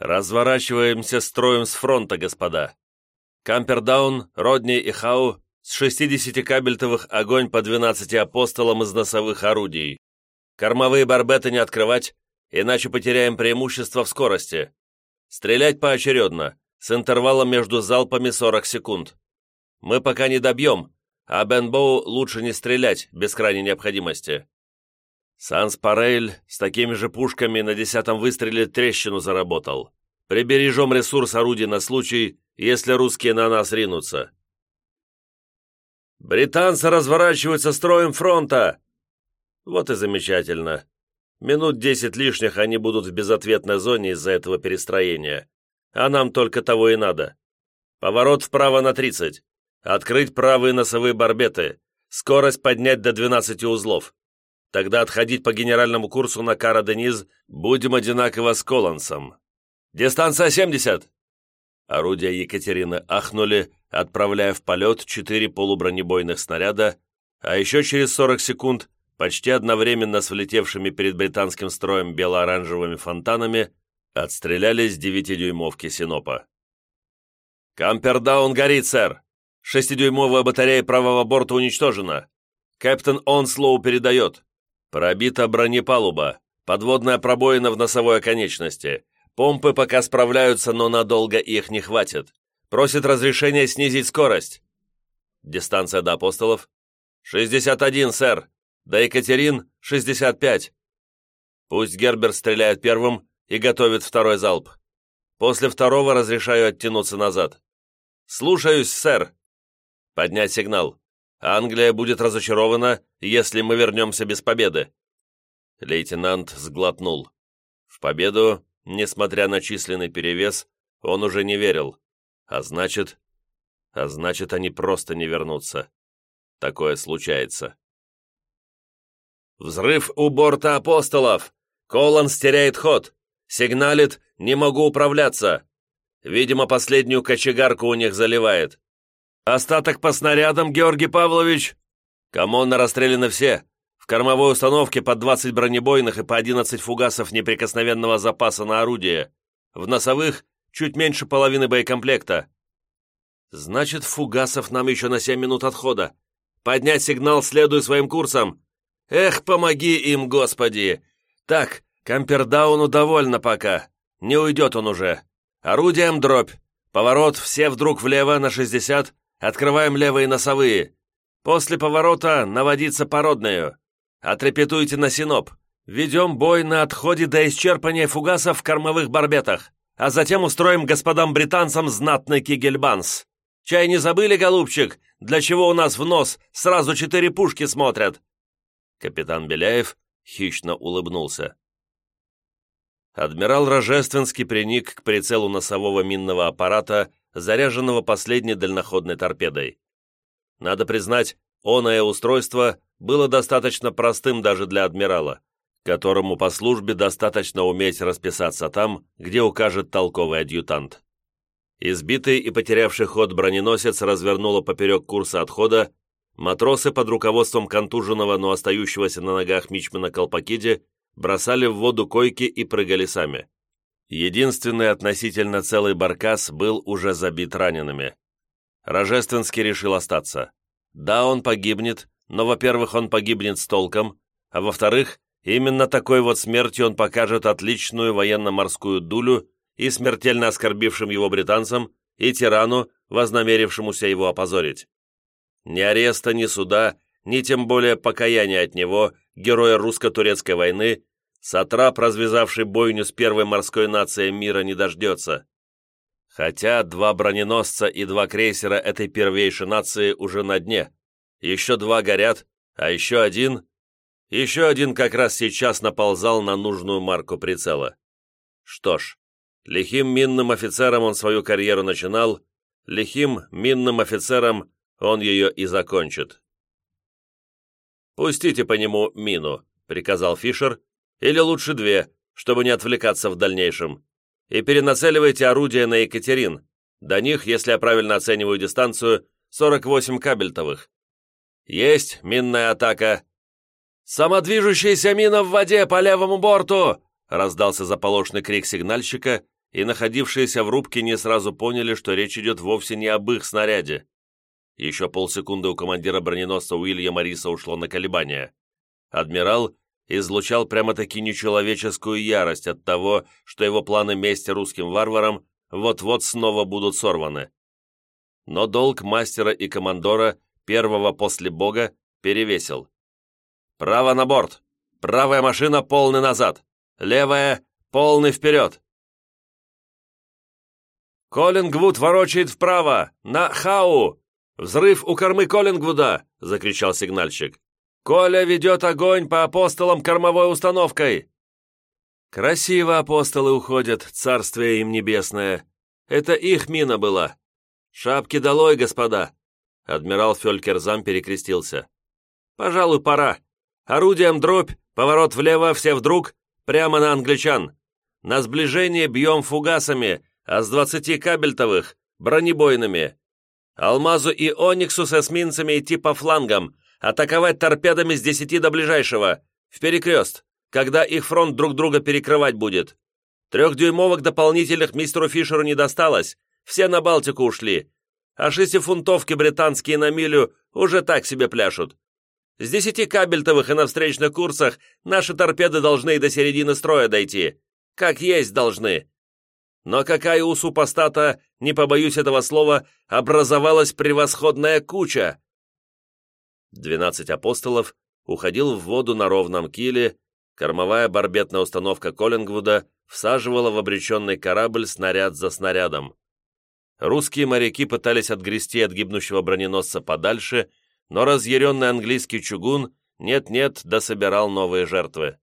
«Разворачиваемся строем с фронта, господа. Кампердаун, Родни и Хау с 60 кабельтовых огонь по 12 апостолам из носовых орудий. Кормовые барбеты не открывать, иначе потеряем преимущество в скорости. Стрелять поочередно, с интервалом между залпами 40 секунд. Мы пока не добьем, а Бенбоу лучше не стрелять без крайней необходимости. Санс Парейль с такими же пушками на десятом выстреле трещину заработал. Прибережем ресурс орудий на случай, если русские на нас ринутся. «Британцы разворачиваются строем фронта!» Вот и замечательно. Минут десять лишних они будут в безответной зоне из-за этого перестроения. А нам только того и надо. Поворот вправо на тридцать. Открыть правые носовые барбеты. Скорость поднять до 12 узлов. Тогда отходить по генеральному курсу на Кара-Дениз будем одинаково с Колансом. Дистанция 70!» Орудия Екатерины ахнули, отправляя в полет четыре полубронебойных снаряда, а еще через 40 секунд, почти одновременно с влетевшими перед британским строем бело-оранжевыми фонтанами, отстрелялись девятидюймовки Синопа. «Кампердаун горит, сэр! Шестидюймовая батарея правого борта уничтожена! Капитан Онслоу передает! Пробита бронепалуба, подводная пробоина в носовой оконечности. Помпы пока справляются, но надолго их не хватит. Просит разрешения снизить скорость. Дистанция до апостолов. 61, сэр. До Екатерин 65. Пусть Гербер стреляет первым и готовит второй залп. После второго разрешаю оттянуться назад. Слушаюсь, сэр. Поднять сигнал. Англия будет разочарована, если мы вернемся без победы». Лейтенант сглотнул. В победу, несмотря на численный перевес, он уже не верил. А значит... А значит, они просто не вернутся. Такое случается. «Взрыв у борта апостолов! Колонс теряет ход! Сигналит «Не могу управляться!» Видимо, последнюю кочегарку у них заливает. «Остаток по снарядам, Георгий Павлович!» «Коммуна расстреляны все. В кормовой установке по 20 бронебойных и по 11 фугасов неприкосновенного запаса на орудие. В носовых чуть меньше половины боекомплекта». «Значит, фугасов нам еще на 7 минут отхода. Поднять сигнал, следуй своим курсом. Эх, помоги им, Господи! Так, Кампердауну довольно пока. Не уйдет он уже. Орудием дробь. Поворот все вдруг влево на 60, Открываем левые носовые. После поворота наводиться породную. Отрепетуйте на синоп. Ведем бой на отходе до исчерпания фугасов в кормовых барбетах, а затем устроим господам-британцам знатный кигельбанс. Чай не забыли, голубчик, для чего у нас в нос сразу четыре пушки смотрят?» Капитан Беляев хищно улыбнулся. Адмирал Рожественский приник к прицелу носового минного аппарата заряженного последней дальноходной торпедой. Надо признать, оное устройство было достаточно простым даже для адмирала, которому по службе достаточно уметь расписаться там, где укажет толковый адъютант. Избитый и потерявший ход броненосец развернуло поперек курса отхода, матросы под руководством контуженного, но остающегося на ногах мичмана Колпакиди бросали в воду койки и прыгали сами. Единственный относительно целый баркас был уже забит ранеными. Рожественский решил остаться. Да, он погибнет, но, во-первых, он погибнет с толком, а во-вторых, именно такой вот смертью он покажет отличную военно-морскую дулю и смертельно оскорбившим его британцам, и тирану, вознамерившемуся его опозорить. Ни ареста, ни суда, ни тем более покаяния от него, героя русско-турецкой войны, Сатрап, развязавший бойню с первой морской нацией мира, не дождется. Хотя два броненосца и два крейсера этой первейшей нации уже на дне. Еще два горят, а еще один... Еще один как раз сейчас наползал на нужную марку прицела. Что ж, лихим минным офицером он свою карьеру начинал, лихим минным офицером он ее и закончит. «Пустите по нему мину», — приказал Фишер, или лучше две, чтобы не отвлекаться в дальнейшем. И перенацеливайте орудия на Екатерин. До них, если я правильно оцениваю дистанцию, 48 кабельтовых. Есть минная атака. «Самодвижущаяся мина в воде по левому борту!» раздался заполошный крик сигнальщика, и находившиеся в рубке не сразу поняли, что речь идет вовсе не об их снаряде. Еще полсекунды у командира броненосца Уильяма Риса ушло на колебания. Адмирал излучал прямо-таки нечеловеческую ярость от того, что его планы мести русским варварам вот-вот снова будут сорваны. Но долг мастера и командора, первого после бога, перевесил. «Право на борт! Правая машина полный назад! Левая полный вперед!» «Коллингвуд ворочает вправо! На Хау! Взрыв у кормы Коллингвуда!» — закричал сигнальщик. «Коля ведет огонь по апостолам кормовой установкой!» «Красиво апостолы уходят, царствие им небесное! Это их мина была! Шапки долой, господа!» Адмирал Фелькерзам перекрестился. «Пожалуй, пора. Орудием дробь, поворот влево, все вдруг, прямо на англичан. На сближение бьем фугасами, а с двадцати кабельтовых — бронебойными. Алмазу и Ониксу с эсминцами идти по флангам, атаковать торпедами с десяти до ближайшего, в перекрест, когда их фронт друг друга перекрывать будет. Трехдюймовок дополнительных мистеру Фишеру не досталось, все на Балтику ушли, а шестифунтовки британские на милю уже так себе пляшут. С десяти кабельтовых и на встречных курсах наши торпеды должны до середины строя дойти. Как есть должны. Но какая у супостата, не побоюсь этого слова, образовалась превосходная куча. Двенадцать апостолов уходил в воду на ровном киле, кормовая барбетная установка Коллингвуда всаживала в обреченный корабль снаряд за снарядом. Русские моряки пытались отгрести от гибнущего броненосца подальше, но разъяренный английский чугун нет-нет дособирал новые жертвы.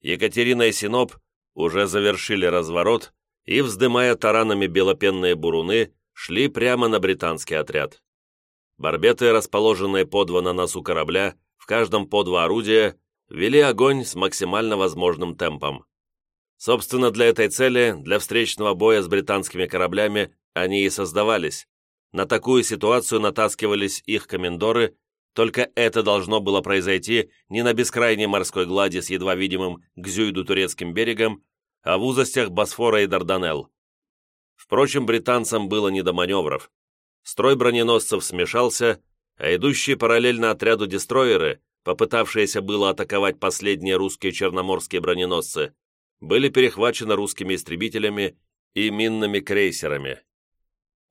Екатерина и Синоп уже завершили разворот и, вздымая таранами белопенные буруны, шли прямо на британский отряд. Барбеты, расположенные по два на носу корабля, в каждом по два орудия, вели огонь с максимально возможным темпом. Собственно, для этой цели, для встречного боя с британскими кораблями, они и создавались. На такую ситуацию натаскивались их комендоры, только это должно было произойти не на бескрайней морской глади с едва видимым Гзюйду турецким берегом, а в узостях Босфора и Дарданелл. Впрочем, британцам было не до маневров. Строй броненосцев смешался, а идущие параллельно отряду дестройеры, попытавшиеся было атаковать последние русские черноморские броненосцы, были перехвачены русскими истребителями и минными крейсерами.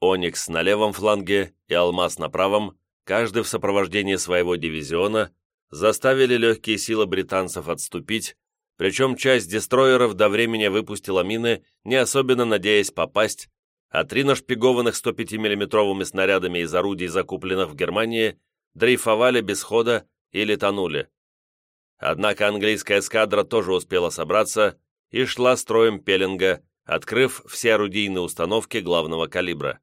«Оникс» на левом фланге и «Алмаз» на правом, каждый в сопровождении своего дивизиона, заставили легкие силы британцев отступить, причем часть дестроеров до времени выпустила мины, не особенно надеясь попасть, а три нашпигованных 105 миллиметровыми снарядами из орудий, закупленных в Германии, дрейфовали без хода или тонули. Однако английская эскадра тоже успела собраться и шла строем пеленга, открыв все орудийные установки главного калибра.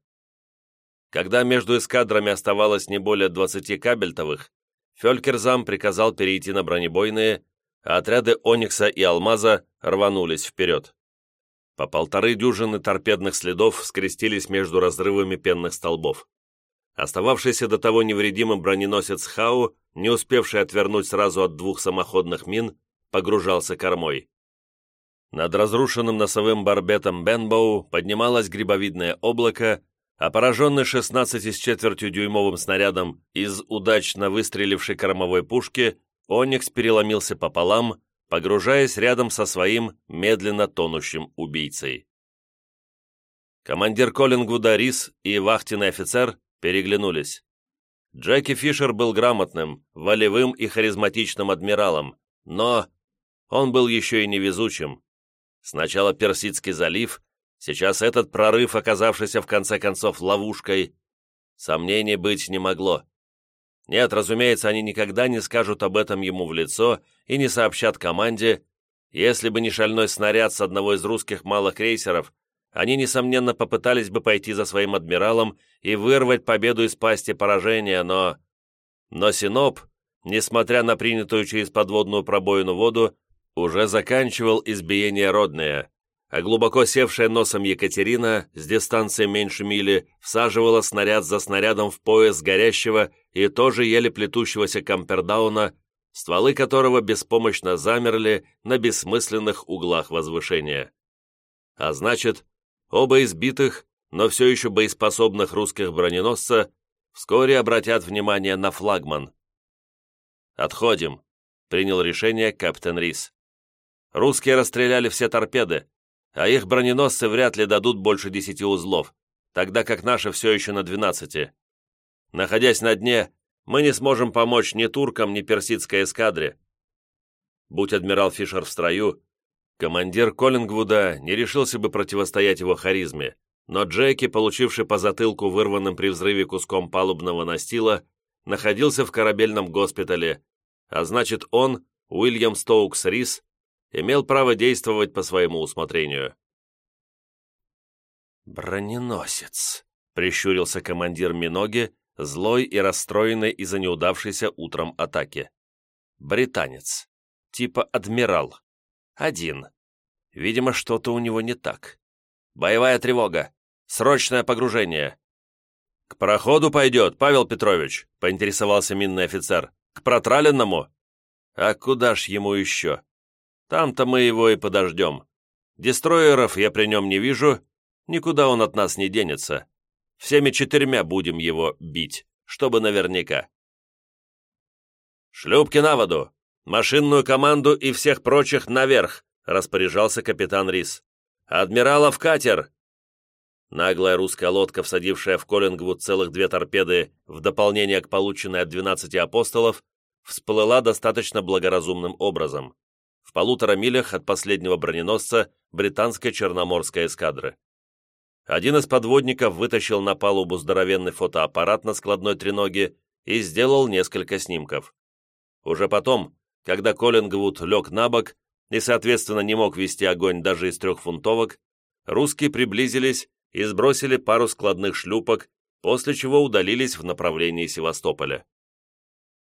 Когда между эскадрами оставалось не более 20 кабельтовых, Фелькерзам приказал перейти на бронебойные, отряды «Оникса» и «Алмаза» рванулись вперед. По полторы дюжины торпедных следов скрестились между разрывами пенных столбов. Остававшийся до того невредимым броненосец «Хау», не успевший отвернуть сразу от двух самоходных мин, погружался кормой. Над разрушенным носовым барбетом Бенбоу поднималось грибовидное облако, а пораженный 16 с четвертью дюймовым снарядом из удачно выстрелившей кормовой пушки, Оникс переломился пополам, погружаясь рядом со своим медленно тонущим убийцей. Командир Коллингвуда Рис и вахтенный офицер переглянулись. Джеки Фишер был грамотным, волевым и харизматичным адмиралом, но он был еще и невезучим. Сначала Персидский залив, Сейчас этот прорыв, оказавшийся в конце концов ловушкой, сомнений быть не могло. Нет, разумеется, они никогда не скажут об этом ему в лицо и не сообщат команде. Если бы не шальной снаряд с одного из русских малых крейсеров, они, несомненно, попытались бы пойти за своим адмиралом и вырвать победу из пасти поражения, но... Но Синоп, несмотря на принятую через подводную пробоину воду, уже заканчивал избиение родное, а глубоко севшая носом Екатерина с дистанции меньше мили всаживала снаряд за снарядом в пояс горящего и тоже еле плетущегося Кампердауна, стволы которого беспомощно замерли на бессмысленных углах возвышения. А значит, оба избитых, но все еще боеспособных русских броненосца вскоре обратят внимание на флагман. «Отходим», — принял решение капитан Рис. «Русские расстреляли все торпеды, а их броненосцы вряд ли дадут больше десяти узлов, тогда как наши все еще на двенадцати. Находясь на дне, мы не сможем помочь ни туркам, ни персидской эскадре. Будь адмирал Фишер в строю, командир Коллингвуда не решился бы противостоять его харизме, но Джеки, получивший по затылку вырванным при взрыве куском палубного настила, находился в корабельном госпитале, а значит он, Уильям Стоукс Рис, имел право действовать по своему усмотрению. «Броненосец», — прищурился командир Миноги, злой и расстроенный из-за неудавшейся утром атаки. «Британец. Типа адмирал. Один. Видимо, что-то у него не так. Боевая тревога. Срочное погружение». «К проходу пойдет, Павел Петрович», — поинтересовался минный офицер. «К протраленному?» «А куда ж ему еще? Там-то мы его и подождем. Дестроеров я при нем не вижу, никуда он от нас не денется. Всеми четырьмя будем его бить, чтобы наверняка. «Шлюпки на воду! Машинную команду и всех прочих наверх!» распоряжался капитан Рис. «Адмиралов катер!» Наглая русская лодка, всадившая в Коллингвуд целых две торпеды в дополнение к полученной от двенадцати апостолов, всплыла достаточно благоразумным образом, в полутора милях от последнего броненосца британской черноморской эскадры. Один из подводников вытащил на палубу здоровенный фотоаппарат на складной треноге и сделал несколько снимков. Уже потом, когда Коллингвуд лег на бок и, соответственно, не мог вести огонь даже из трехфунтовок, русские приблизились и сбросили пару складных шлюпок, после чего удалились в направлении Севастополя.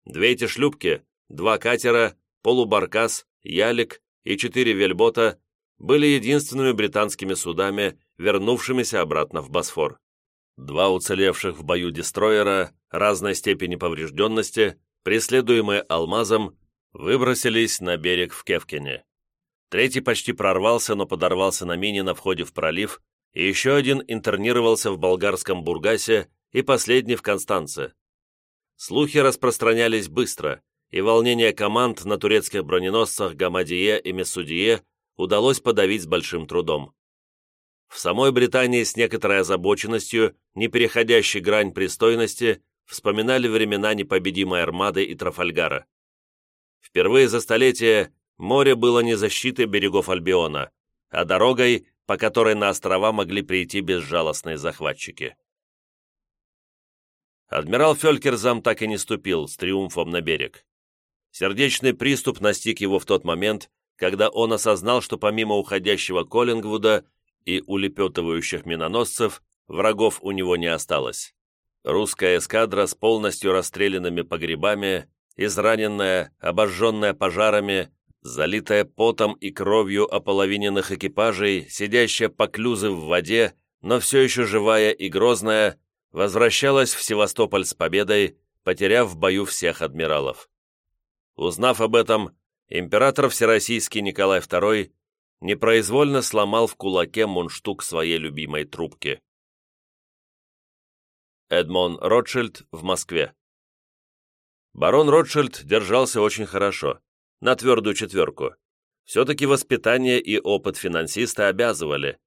Две эти шлюпки, два катера, полубаркас, ялик и четыре вельбота были единственными британскими судами, вернувшимися обратно в Босфор. Два уцелевших в бою дестроера разной степени поврежденности, преследуемые алмазом, выбросились на берег в Кевкине. Третий почти прорвался, но подорвался на мине на входе в пролив, и еще один интернировался в болгарском Бургасе и последний в Констанце. Слухи распространялись быстро, и волнение команд на турецких броненосцах Гамадие и Месудие удалось подавить с большим трудом. В самой Британии с некоторой озабоченностью, не переходящей грань пристойности, вспоминали времена непобедимой армады и Трафальгара. Впервые за столетие море было не защитой берегов Альбиона, а дорогой, по которой на острова могли прийти безжалостные захватчики. Адмирал Фелькерзам так и не ступил с триумфом на берег. Сердечный приступ настиг его в тот момент, когда он осознал, что помимо уходящего Коллингвуда и улепетывающих миноносцев, врагов у него не осталось. Русская эскадра с полностью расстрелянными погребами, израненная, обожженная пожарами, залитая потом и кровью ополовиненных экипажей, сидящая по клюзы в воде, но все еще живая и грозная, возвращалась в Севастополь с победой, потеряв в бою всех адмиралов. Узнав об этом, император Всероссийский Николай II непроизвольно сломал в кулаке мундштук своей любимой трубки. Эдмон Ротшильд в Москве Барон Ротшильд держался очень хорошо, на твердую четверку. Все-таки воспитание и опыт финансиста обязывали.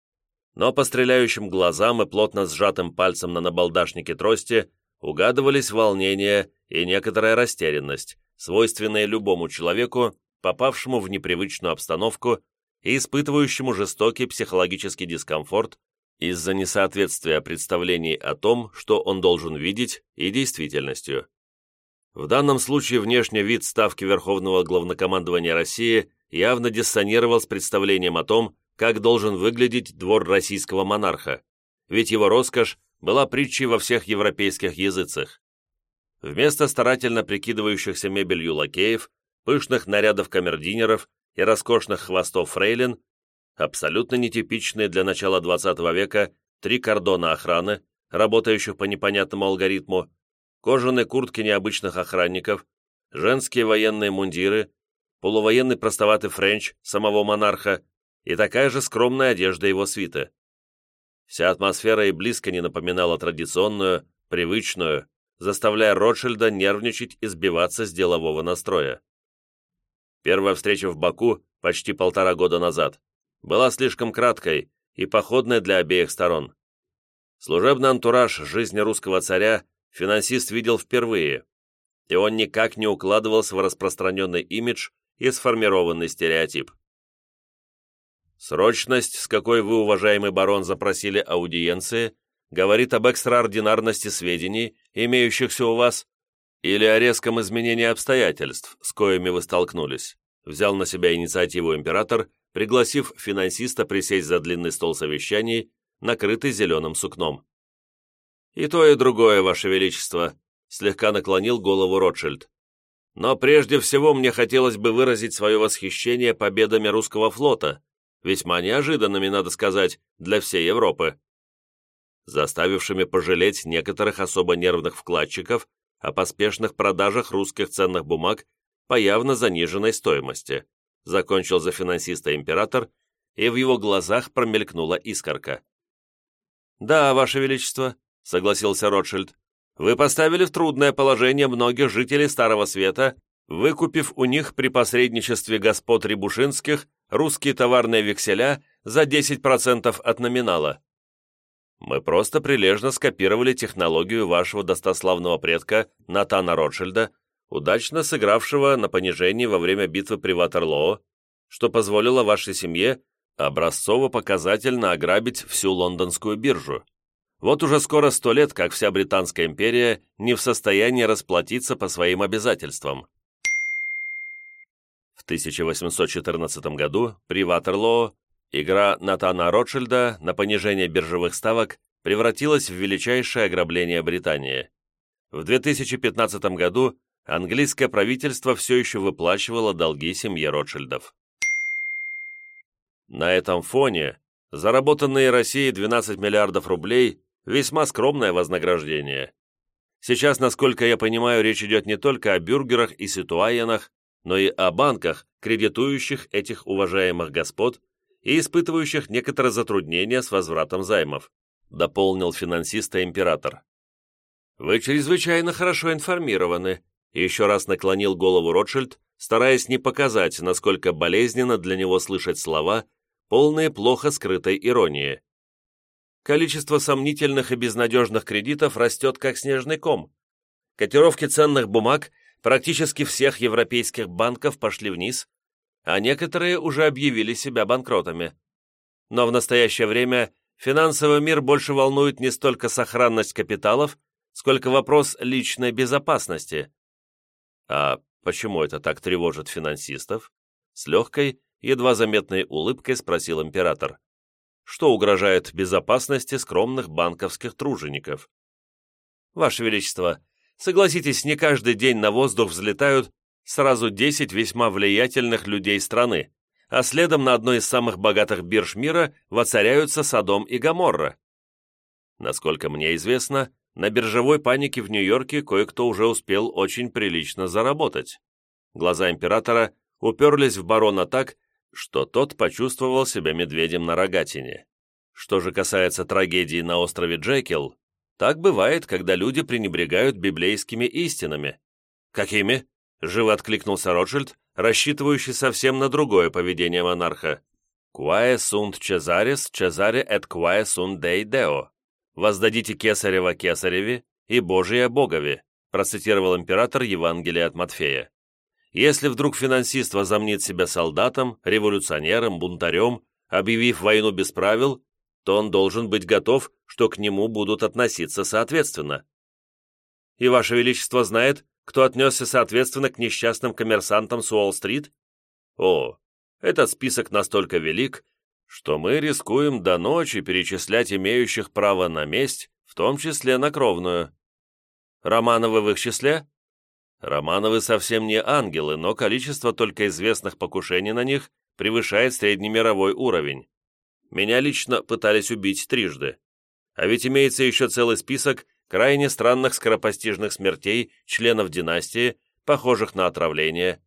Но по стреляющим глазам и плотно сжатым пальцем на набалдашнике трости угадывались волнение и некоторая растерянность, свойственные любому человеку, попавшему в непривычную обстановку и испытывающему жестокий психологический дискомфорт из-за несоответствия представлений о том, что он должен видеть, и действительностью. В данном случае внешний вид ставки Верховного Главнокомандования России явно диссонировал с представлением о том, как должен выглядеть двор российского монарха, ведь его роскошь была притчей во всех европейских языцах. Вместо старательно прикидывающихся мебелью лакеев, пышных нарядов камердинеров и роскошных хвостов фрейлин, абсолютно нетипичные для начала XX века три кордона охраны, работающих по непонятному алгоритму, кожаные куртки необычных охранников, женские военные мундиры, полувоенный простоватый френч самого монарха, и такая же скромная одежда его свиты. Вся атмосфера и близко не напоминала традиционную, привычную, заставляя Ротшильда нервничать и сбиваться с делового настроя. Первая встреча в Баку почти полтора года назад была слишком краткой и походной для обеих сторон. Служебный антураж жизни русского царя финансист видел впервые, и он никак не укладывался в распространенный имидж и сформированный стереотип. Срочность, с какой вы, уважаемый барон, запросили аудиенции, говорит об экстраординарности сведений, имеющихся у вас, или о резком изменении обстоятельств, с коими вы столкнулись, взял на себя инициативу император, пригласив финансиста присесть за длинный стол совещаний, накрытый зеленым сукном. «И то, и другое, Ваше Величество», — слегка наклонил голову Ротшильд. «Но прежде всего мне хотелось бы выразить свое восхищение победами русского флота, весьма неожиданными, надо сказать, для всей Европы заставившими пожалеть некоторых особо нервных вкладчиков о поспешных продажах русских ценных бумаг по явно заниженной стоимости, закончил за финансиста император, и в его глазах промелькнула искорка. «Да, Ваше Величество», — согласился Ротшильд, «вы поставили в трудное положение многих жителей Старого Света, выкупив у них при посредничестве господ Рябушинских русские товарные векселя за 10% от номинала. Мы просто прилежно скопировали технологию вашего достославного предка Натана Ротшильда, удачно сыгравшего на понижении во время битвы при Ватерлоо, что позволило вашей семье образцово-показательно ограбить всю лондонскую биржу. Вот уже скоро сто лет, как вся Британская империя не в состоянии расплатиться по своим обязательствам. В 1814 году при Ватерлоо Игра Натана Ротшильда на понижение биржевых ставок превратилась в величайшее ограбление Британии. В 2015 году английское правительство все еще выплачивало долги семье Ротшильдов. На этом фоне заработанные Россией 12 миллиардов рублей – весьма скромное вознаграждение. Сейчас, насколько я понимаю, речь идет не только о бюргерах и ситуаенах, но и о банках, кредитующих этих уважаемых господ и испытывающих некоторые затруднения с возвратом займов», дополнил финансиста император. «Вы чрезвычайно хорошо информированы», еще раз наклонил голову Ротшильд, стараясь не показать, насколько болезненно для него слышать слова, полные плохо скрытой иронии. Количество сомнительных и безнадежных кредитов растет как снежный ком. Котировки ценных бумаг практически всех европейских банков пошли вниз, а некоторые уже объявили себя банкротами. Но в настоящее время финансовый мир больше волнует не столько сохранность капиталов, сколько вопрос личной безопасности. А почему это так тревожит финансистов? С легкой, едва заметной улыбкой спросил император. Что угрожает безопасности скромных банковских тружеников? Ваше Величество, согласитесь, не каждый день на воздух взлетают сразу 10 весьма влиятельных людей страны, а следом на одной из самых богатых бирж мира воцаряются Содом и Гоморра. Насколько мне известно, на биржевой панике в Нью-Йорке кое-кто уже успел очень прилично заработать. Глаза императора уперлись в барона так, что тот почувствовал себя медведем на рогатине. Что же касается трагедии на острове Джекил, так бывает, когда люди пренебрегают библейскими истинами. Какими? Живо откликнулся Ротшильд, рассчитывающий совсем на другое поведение монарха. «Quae sunt Cesaris, Cesare et quae sunt Dei Deo». «Воздадите Кесарева Кесареве и Божие Богове», процитировал император Евангелие от Матфея. «Если вдруг финансист возомнит себя солдатом, революционером, бунтарем, объявив войну без правил, то он должен быть готов, что к нему будут относиться соответственно. И Ваше Величество знает, кто отнесся соответственно к несчастным коммерсантам с Уолл-стрит? О, этот список настолько велик, что мы рискуем до ночи перечислять имеющих право на месть, в том числе на кровную. Романовы в их числе? Романовы совсем не ангелы, но количество только известных покушений на них превышает среднемировой уровень. Меня лично пытались убить трижды. А ведь имеется еще целый список крайне странных скоропостижных смертей членов династии, похожих на отравление.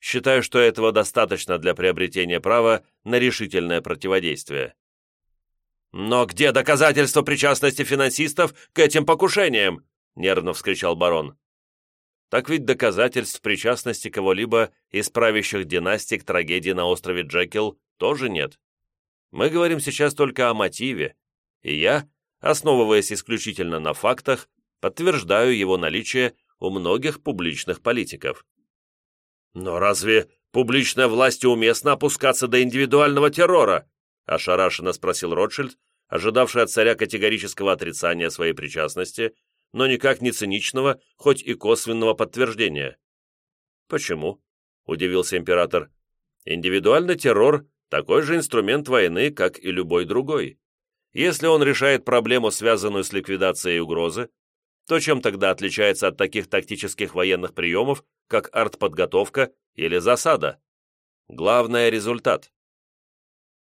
считаю, что этого достаточно для приобретения права на решительное противодействие. «Но где доказательства причастности финансистов к этим покушениям?» — нервно вскричал барон. «Так ведь доказательств причастности кого-либо из правящих династий к трагедии на острове Джекил тоже нет. Мы говорим сейчас только о мотиве, и я, основываясь исключительно на фактах, подтверждаю его наличие у многих публичных политиков. «Но разве публичная власть уместно опускаться до индивидуального террора?» ошарашенно спросил Ротшильд, ожидавший от царя категорического отрицания своей причастности, но никак не циничного, хоть и косвенного подтверждения. «Почему?» – удивился император. «Индивидуальный террор – такой же инструмент войны, как и любой другой. Если он решает проблему, связанную с ликвидацией угрозы, то чем тогда отличается от таких тактических военных приемов, как артподготовка или засада? Главное – результат.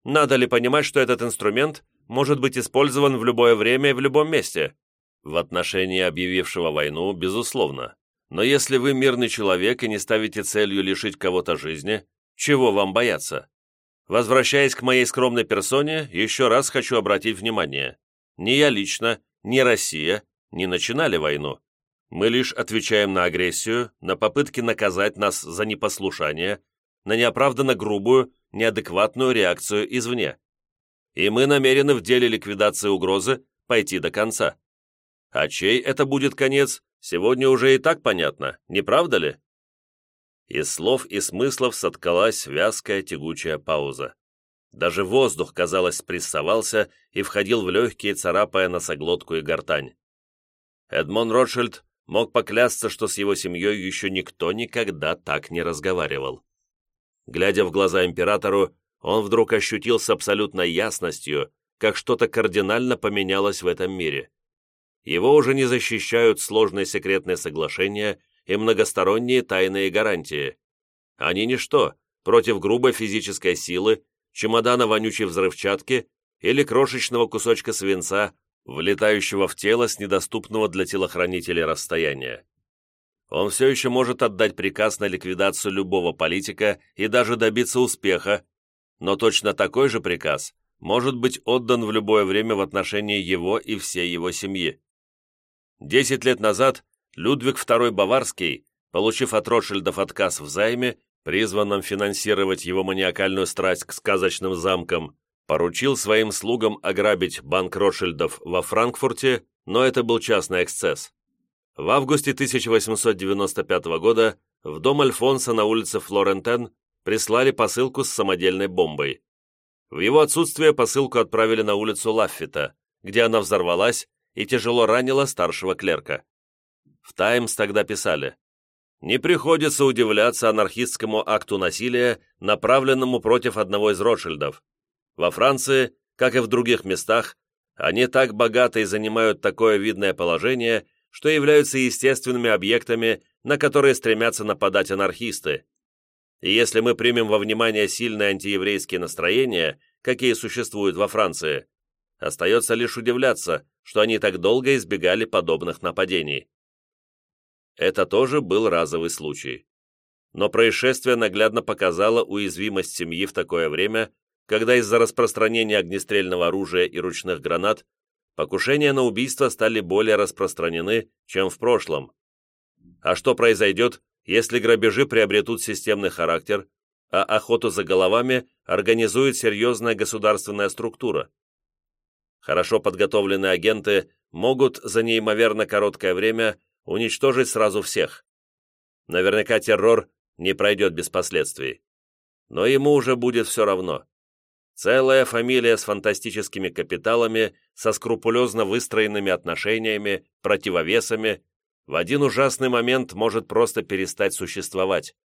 Надо ли понимать, что этот инструмент может быть использован в любое время и в любом месте? В отношении объявившего войну, безусловно. Но если вы мирный человек и не ставите целью лишить кого-то жизни, чего вам бояться? Возвращаясь к моей скромной персоне, еще раз хочу обратить внимание. Ни я лично, ни Россия не начинали войну. Мы лишь отвечаем на агрессию, на попытки наказать нас за непослушание, на неоправданно грубую, неадекватную реакцию извне. И мы намерены в деле ликвидации угрозы пойти до конца. А чей это будет конец, сегодня уже и так понятно, не правда ли? Из слов и смыслов соткалась вязкая тягучая пауза. Даже воздух, казалось, спрессовался и входил в легкие, царапая носоглотку и гортань. Эдмон Ротшильд мог поклясться, что с его семьей еще никто никогда так не разговаривал. Глядя в глаза императору, он вдруг ощутил с абсолютной ясностью, как что-то кардинально поменялось в этом мире. Его уже не защищают сложные секретные соглашения и многосторонние тайные гарантии. Они ничто против грубой физической силы, чемодана вонючей взрывчатки или крошечного кусочка свинца, влетающего в тело с недоступного для телохранителей расстояния. Он все еще может отдать приказ на ликвидацию любого политика и даже добиться успеха, но точно такой же приказ может быть отдан в любое время в отношении его и всей его семьи. Десять лет назад Людвиг II Баварский, получив от Ротшильдов отказ в займе, призванном финансировать его маниакальную страсть к сказочным замкам, поручил своим слугам ограбить банк Ротшильдов во Франкфурте, но это был частный эксцесс. В августе 1895 года в дом Альфонса на улице Флорентен прислали посылку с самодельной бомбой. В его отсутствие посылку отправили на улицу Лаффита, где она взорвалась и тяжело ранила старшего клерка. В «Таймс» тогда писали «Не приходится удивляться анархистскому акту насилия, направленному против одного из Ротшильдов. Во Франции, как и в других местах, они так богаты и занимают такое видное положение, что являются естественными объектами, на которые стремятся нападать анархисты. И если мы примем во внимание сильные антиеврейские настроения, какие существуют во Франции, остается лишь удивляться, что они так долго избегали подобных нападений. Это тоже был разовый случай. Но происшествие наглядно показало уязвимость семьи в такое время, когда из-за распространения огнестрельного оружия и ручных гранат покушения на убийство стали более распространены, чем в прошлом. А что произойдет, если грабежи приобретут системный характер, а охоту за головами организует серьезная государственная структура? Хорошо подготовленные агенты могут за неимоверно короткое время уничтожить сразу всех. Наверняка террор не пройдет без последствий. Но ему уже будет все равно. Целая фамилия с фантастическими капиталами, со скрупулезно выстроенными отношениями, противовесами, в один ужасный момент может просто перестать существовать,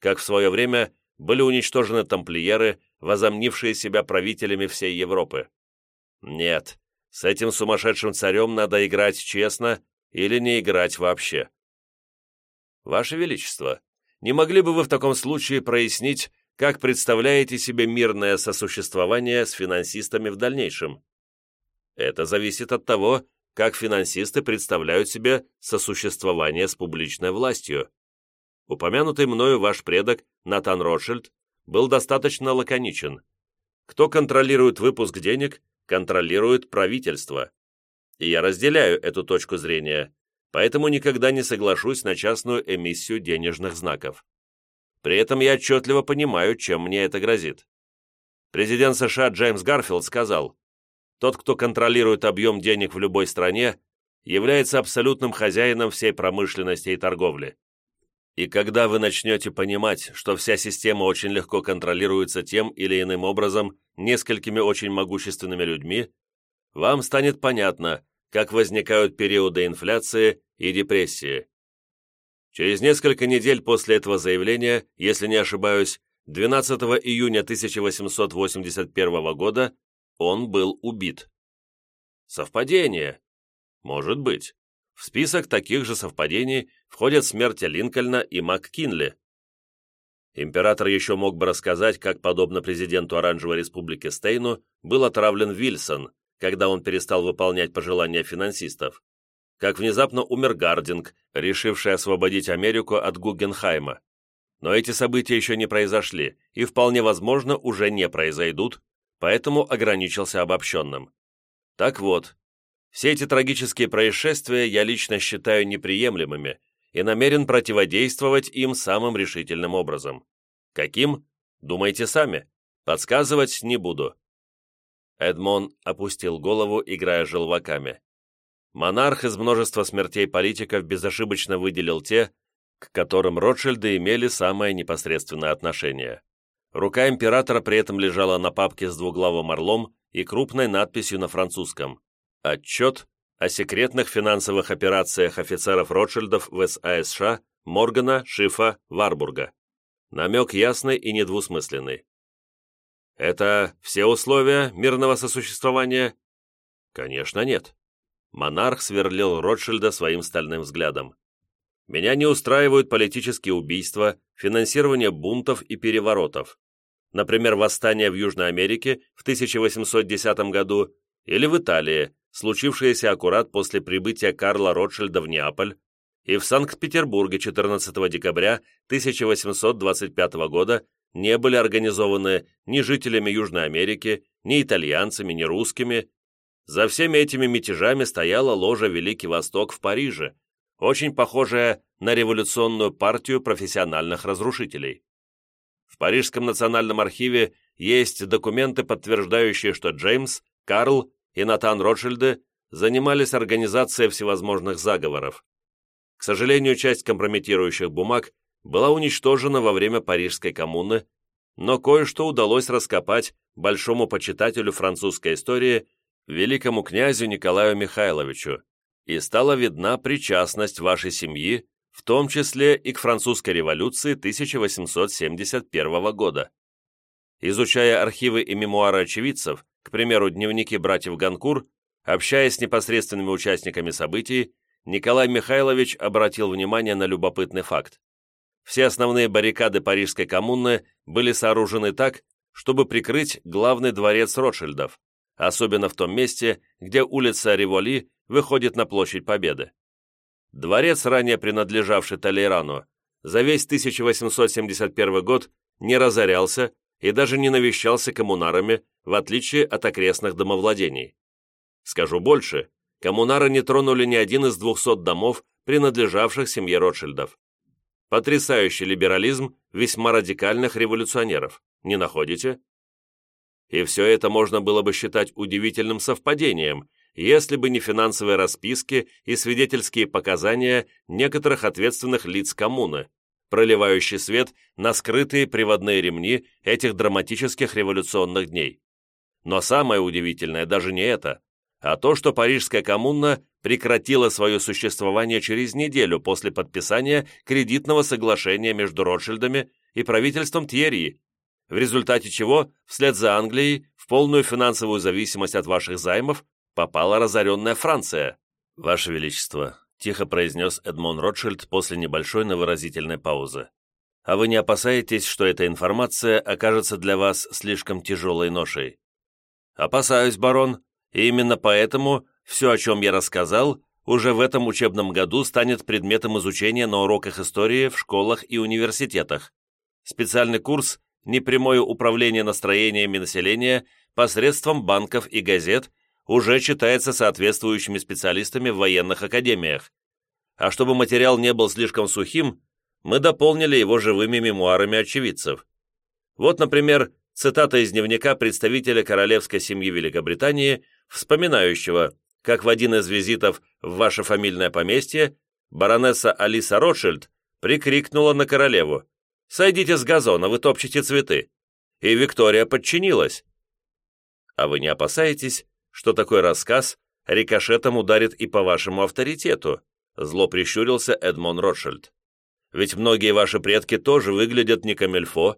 как в свое время были уничтожены тамплиеры, возомнившие себя правителями всей Европы. Нет, с этим сумасшедшим царем надо играть честно или не играть вообще. Ваше Величество, не могли бы вы в таком случае прояснить, как представляете себе мирное сосуществование с финансистами в дальнейшем? Это зависит от того, как финансисты представляют себе сосуществование с публичной властью. Упомянутый мною ваш предок Натан Ротшильд, был достаточно лаконичен. Кто контролирует выпуск денег, контролирует правительство. И я разделяю эту точку зрения, поэтому никогда не соглашусь на частную эмиссию денежных знаков. При этом я отчетливо понимаю, чем мне это грозит. Президент США Джеймс Гарфилд сказал, «Тот, кто контролирует объем денег в любой стране, является абсолютным хозяином всей промышленности и торговли. И когда вы начнете понимать, что вся система очень легко контролируется тем или иным образом несколькими очень могущественными людьми, вам станет понятно, как возникают периоды инфляции и депрессии. Через несколько недель после этого заявления, если не ошибаюсь, 12 июня 1881 года он был убит. Совпадение? Может быть. В список таких же совпадений входят смерти Линкольна и МакКинли. Император еще мог бы рассказать, как, подобно президенту Оранжевой Республики Стейну, был отравлен Вильсон, когда он перестал выполнять пожелания финансистов, как внезапно умер Гардинг, решивший освободить Америку от Гугенхайма. Но эти события еще не произошли и, вполне возможно, уже не произойдут, поэтому ограничился обобщенным. Так вот, все эти трагические происшествия я лично считаю неприемлемыми и намерен противодействовать им самым решительным образом. Каким? Думайте сами. Подсказывать не буду. Эдмон опустил голову, играя желваками. Монарх из множества смертей политиков безошибочно выделил те, к которым Ротшильды имели самое непосредственное отношение. Рука императора при этом лежала на папке с двуглавым орлом и крупной надписью на французском Отчет о секретных финансовых операциях офицеров Ротшильдов в САСШ Моргана, Шифа, Варбурга. Намек ясный и недвусмысленный. Это все условия мирного сосуществования? Конечно, нет. Монарх сверлил Ротшильда своим стальным взглядом. Меня не устраивают политические убийства, финансирование бунтов и переворотов. Например, восстание в Южной Америке в 1810 году или в Италии, случившееся аккурат после прибытия Карла Ротшильда в Неаполь, и в Санкт-Петербурге 14 декабря 1825 года не были организованы ни жителями Южной Америки, ни итальянцами, ни русскими. За всеми этими мятежами стояла ложа Великий Восток в Париже, очень похожая на революционную партию профессиональных разрушителей. В Парижском национальном архиве есть документы, подтверждающие, что Джеймс, Карл и Натан Ротшильды занимались организацией всевозможных заговоров. К сожалению, часть компрометирующих бумаг была уничтожена во время Парижской коммуны, но кое-что удалось раскопать большому почитателю французской истории, великому князю Николаю Михайловичу, и стала видна причастность вашей семьи, в том числе и к французской революции 1871 года. Изучая архивы и мемуары очевидцев, к примеру, дневники братьев Ганкур, общаясь с непосредственными участниками событий, Николай Михайлович обратил внимание на любопытный факт. Все основные баррикады Парижской коммуны были сооружены так, чтобы прикрыть главный дворец Ротшильдов, особенно в том месте, где улица Риволи выходит на площадь Победы. Дворец, ранее принадлежавший Толейрану, за весь 1871 год не разорялся и даже не навещался коммунарами, в отличие от окрестных домовладений. Скажу больше, коммунары не тронули ни один из двухсот домов, принадлежавших семье Ротшильдов. Потрясающий либерализм весьма радикальных революционеров, не находите? И все это можно было бы считать удивительным совпадением, если бы не финансовые расписки и свидетельские показания некоторых ответственных лиц коммуны, проливающий свет на скрытые приводные ремни этих драматических революционных дней. Но самое удивительное даже не это, а то, что Парижская коммуна прекратила свое существование через неделю после подписания кредитного соглашения между Ротшильдами и правительством Тьерри, в результате чего, вслед за Англией, в полную финансовую зависимость от ваших займов попала разоренная Франция. Ваше Величество, тихо произнес Эдмон Ротшильд после небольшой, но выразительной паузы. «А вы не опасаетесь, что эта информация окажется для вас слишком тяжелой ношей?» «Опасаюсь, барон, и именно поэтому все, о чем я рассказал, уже в этом учебном году станет предметом изучения на уроках истории в школах и университетах. специальный курс «Непрямое управление настроениями населения посредством банков и газет» уже читается соответствующими специалистами в военных академиях. А чтобы материал не был слишком сухим, мы дополнили его живыми мемуарами очевидцев. Вот, например, цитата из дневника представителя королевской семьи Великобритании, вспоминающего, как в один из визитов в ваше фамильное поместье баронесса Алиса Ротшильд прикрикнула на королеву «Сойдите с газона, вы топчете цветы!» И Виктория подчинилась. А вы не опасаетесь, что такой рассказ рикошетом ударит и по вашему авторитету?» Зло прищурился Эдмон Ротшильд. «Ведь многие ваши предки тоже выглядят не камельфо,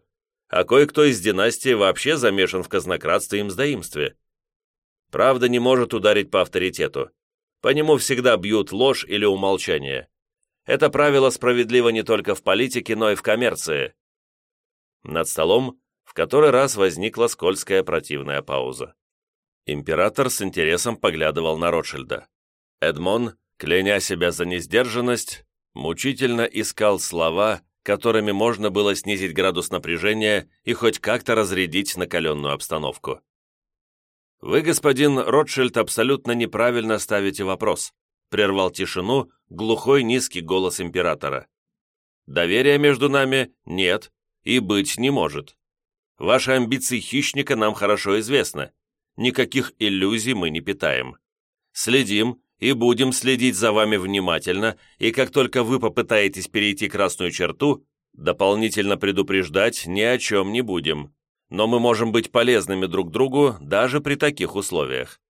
а кое-кто из династии вообще замешан в казнократстве и мздоимстве. Правда не может ударить по авторитету. По нему всегда бьют ложь или умолчание. Это правило справедливо не только в политике, но и в коммерции. Над столом в который раз возникла скользкая противная пауза. Император с интересом поглядывал на Ротшильда. Эдмон, кляня себя за несдержанность, мучительно искал слова, которыми можно было снизить градус напряжения и хоть как-то разрядить накаленную обстановку. «Вы, господин Ротшильд, абсолютно неправильно ставите вопрос», прервал тишину глухой низкий голос императора. «Доверия между нами нет и быть не может. Ваши амбиции хищника нам хорошо известны никаких иллюзий мы не питаем. Следим и будем следить за вами внимательно, и как только вы попытаетесь перейти красную черту, дополнительно предупреждать ни о чем не будем. Но мы можем быть полезными друг другу даже при таких условиях.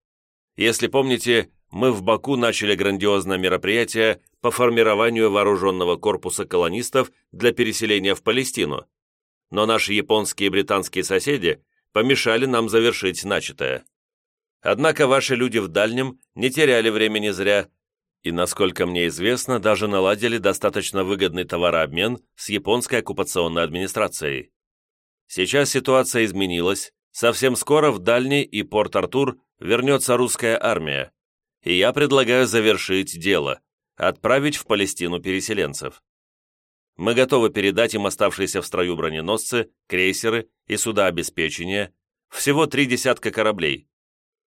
Если помните, мы в Баку начали грандиозное мероприятие по формированию вооруженного корпуса колонистов для переселения в Палестину. Но наши японские и британские соседи помешали нам завершить начатое. Однако ваши люди в Дальнем не теряли времени зря и, насколько мне известно, даже наладили достаточно выгодный товарообмен с японской оккупационной администрацией. Сейчас ситуация изменилась, совсем скоро в Дальний и Порт-Артур вернется русская армия, и я предлагаю завершить дело, отправить в Палестину переселенцев. Мы готовы передать им оставшиеся в строю броненосцы, крейсеры и суда обеспечения, всего три десятка кораблей.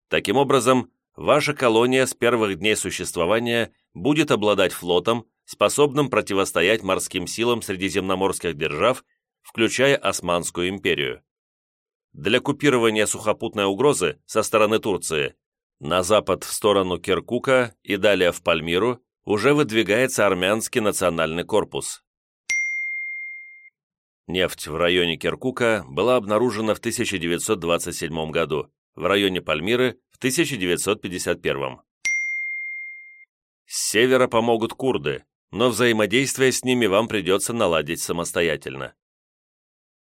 Таким образом, ваша колония с первых дней существования будет обладать флотом, способным противостоять морским силам средиземноморских держав, включая Османскую империю. Для купирования сухопутной угрозы со стороны Турции на запад в сторону Киркука и далее в Пальмиру уже выдвигается армянский национальный корпус. Нефть в районе Киркука была обнаружена в 1927 году, в районе Пальмиры в 1951. С севера помогут курды, но взаимодействие с ними вам придется наладить самостоятельно.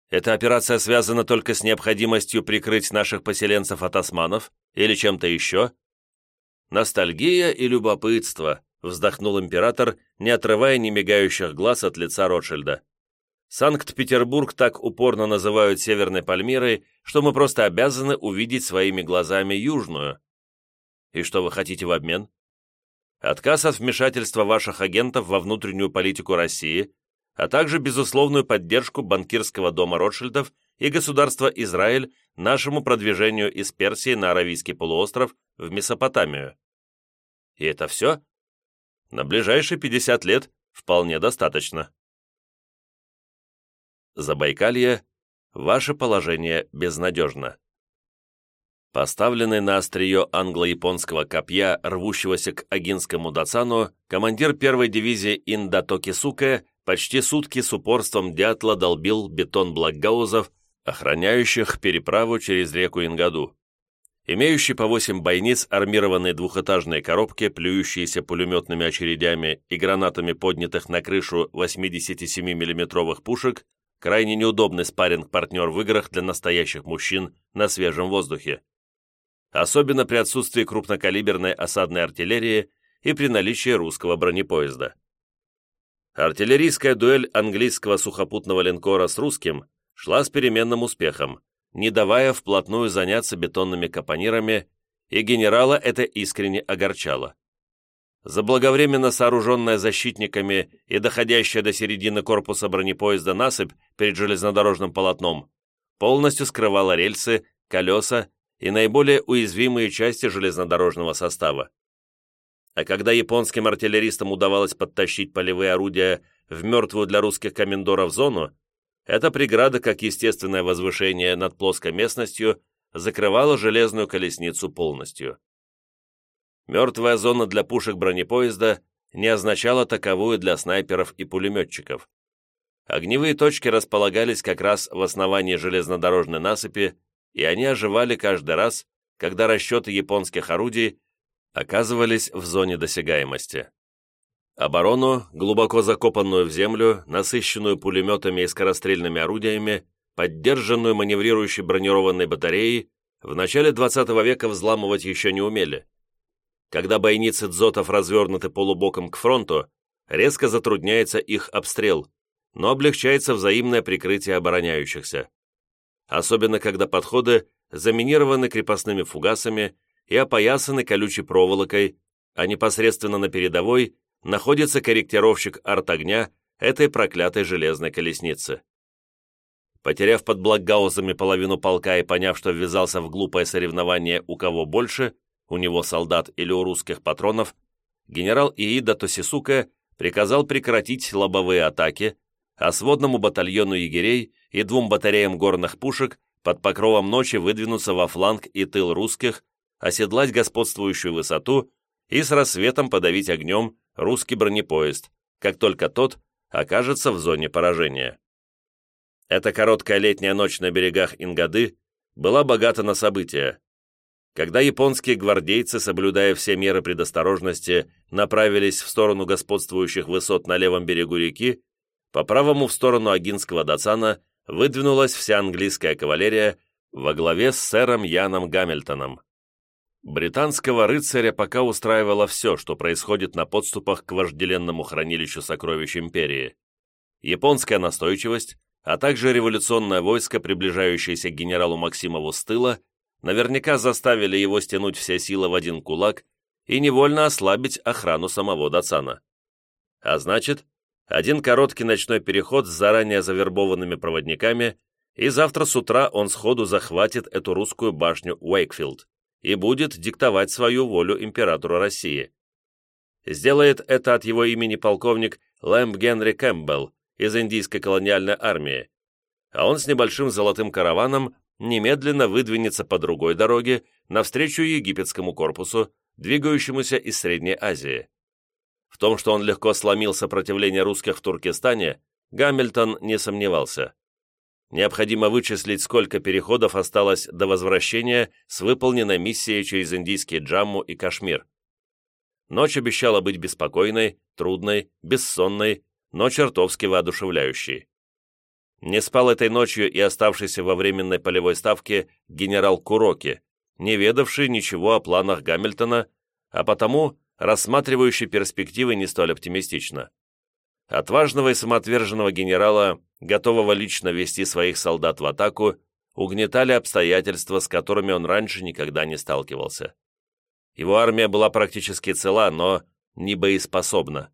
Эта операция связана только с необходимостью прикрыть наших поселенцев от османов или чем-то еще? Ностальгия и любопытство, вздохнул император, не отрывая немигающих глаз от лица Ротшильда. Санкт-Петербург так упорно называют Северной Пальмирой, что мы просто обязаны увидеть своими глазами Южную. И что вы хотите в обмен? Отказ от вмешательства ваших агентов во внутреннюю политику России, а также безусловную поддержку банкирского дома Ротшильдов и государства Израиль нашему продвижению из Персии на Аравийский полуостров в Месопотамию. И это все? На ближайшие 50 лет вполне достаточно. Забайкалье, ваше положение безнадежно. Поставленный на острие англо-японского копья, рвущегося к Агинскому Дацану, командир первой дивизии Индатоки Суке почти сутки с упорством дятла долбил бетон блокгаузов, охраняющих переправу через реку Ингаду. Имеющий по восемь бойниц армированные двухэтажные коробки, плюющиеся пулеметными очередями и гранатами поднятых на крышу 87 миллиметровых пушек, крайне неудобный спарринг-партнер в играх для настоящих мужчин на свежем воздухе. Особенно при отсутствии крупнокалиберной осадной артиллерии и при наличии русского бронепоезда. Артиллерийская дуэль английского сухопутного линкора с русским шла с переменным успехом, не давая вплотную заняться бетонными капонирами, и генерала это искренне огорчало. заблаговременно сооруженная защитниками и доходящая до середины корпуса бронепоезда насыпь перед железнодорожным полотном полностью скрывала рельсы, колеса и наиболее уязвимые части железнодорожного состава. А когда японским артиллеристам удавалось подтащить полевые орудия в мертвую для русских комендоров зону, эта преграда, как естественное возвышение над плоской местностью, закрывала железную колесницу полностью. Мертвая зона для пушек бронепоезда не означала таковую для снайперов и пулеметчиков. Огневые точки располагались как раз в основании железнодорожной насыпи, и они оживали каждый раз, когда расчеты японских орудий оказывались в зоне досягаемости. Оборону, глубоко закопанную в землю, насыщенную пулеметами и скорострельными орудиями, поддержанную маневрирующей бронированной батареей, в начале 20 века взламывать еще не умели. Когда бойницы дзотов развернуты полубоком к фронту, резко затрудняется их обстрел, но облегчается взаимное прикрытие обороняющихся. Особенно когда подходы заминированы крепостными фугасами и опоясаны колючей проволокой, а непосредственно на передовой находится корректировщик арт-огня этой проклятой железной колесницы. Потеряв под Блокгаузами половину полка и поняв, что ввязался в глупое соревнование у кого больше, у него солдат или у русских патронов, генерал Иида Тосисука приказал прекратить лобовые атаки, а сводному батальону егерей и двум батареям горных пушек под покровом ночи выдвинуться во фланг и тыл русских, оседлать господствующую высоту и с рассветом подавить огнем русский бронепоезд, как только тот окажется в зоне поражения. Эта короткая летняя ночь на берегах Ингады была богата на события. Когда японские гвардейцы, соблюдая все меры предосторожности, направились в сторону господствующих высот на левом берегу реки, по правому в сторону Агинского Дацана выдвинулась вся английская кавалерия во главе с сэром Яном Гамильтоном. Британского рыцаря пока устраивало все, что происходит на подступах к вожделенному хранилищу сокровищ империи. Японская настойчивость, а также революционное войско, приближающееся к генералу Максимову с тыла, наверняка заставили его стянуть все силы в один кулак и невольно ослабить охрану самого Дацана. А значит, один короткий ночной переход с заранее завербованными проводниками, и завтра с утра он сходу захватит эту русскую башню Уэйкфилд и будет диктовать свою волю императору России. Сделает это от его имени полковник Лэмб Генри Кэмпбелл из индийской колониальной армии, а он с небольшим золотым караваном немедленно выдвинется по другой дороге навстречу египетскому корпусу, двигающемуся из Средней Азии. В том, что он легко сломил сопротивление русских в Туркестане, Гамильтон не сомневался. Необходимо вычислить, сколько переходов осталось до возвращения с выполненной миссией через индийские Джамму и Кашмир. Ночь обещала быть беспокойной, трудной, бессонной, но чертовски воодушевляющей. Не спал этой ночью и оставшийся во временной полевой ставке генерал Куроки, не ведавший ничего о планах Гамильтона, а потому рассматривающий перспективы не столь оптимистично. Отважного и самоотверженного генерала, готового лично вести своих солдат в атаку, угнетали обстоятельства, с которыми он раньше никогда не сталкивался. Его армия была практически цела, но не боеспособна.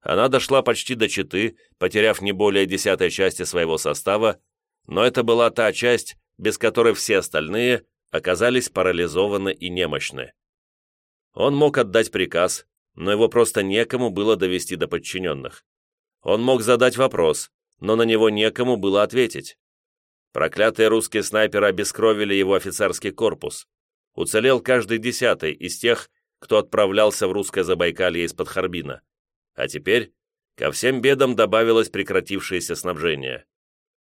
Она дошла почти до Читы, потеряв не более десятой части своего состава, но это была та часть, без которой все остальные оказались парализованы и немощны. Он мог отдать приказ, но его просто некому было довести до подчиненных. Он мог задать вопрос, но на него некому было ответить. Проклятые русские снайперы обескровили его офицерский корпус. Уцелел каждый десятый из тех, кто отправлялся в русское Забайкалье из-под Харбина. А теперь ко всем бедам добавилось прекратившееся снабжение.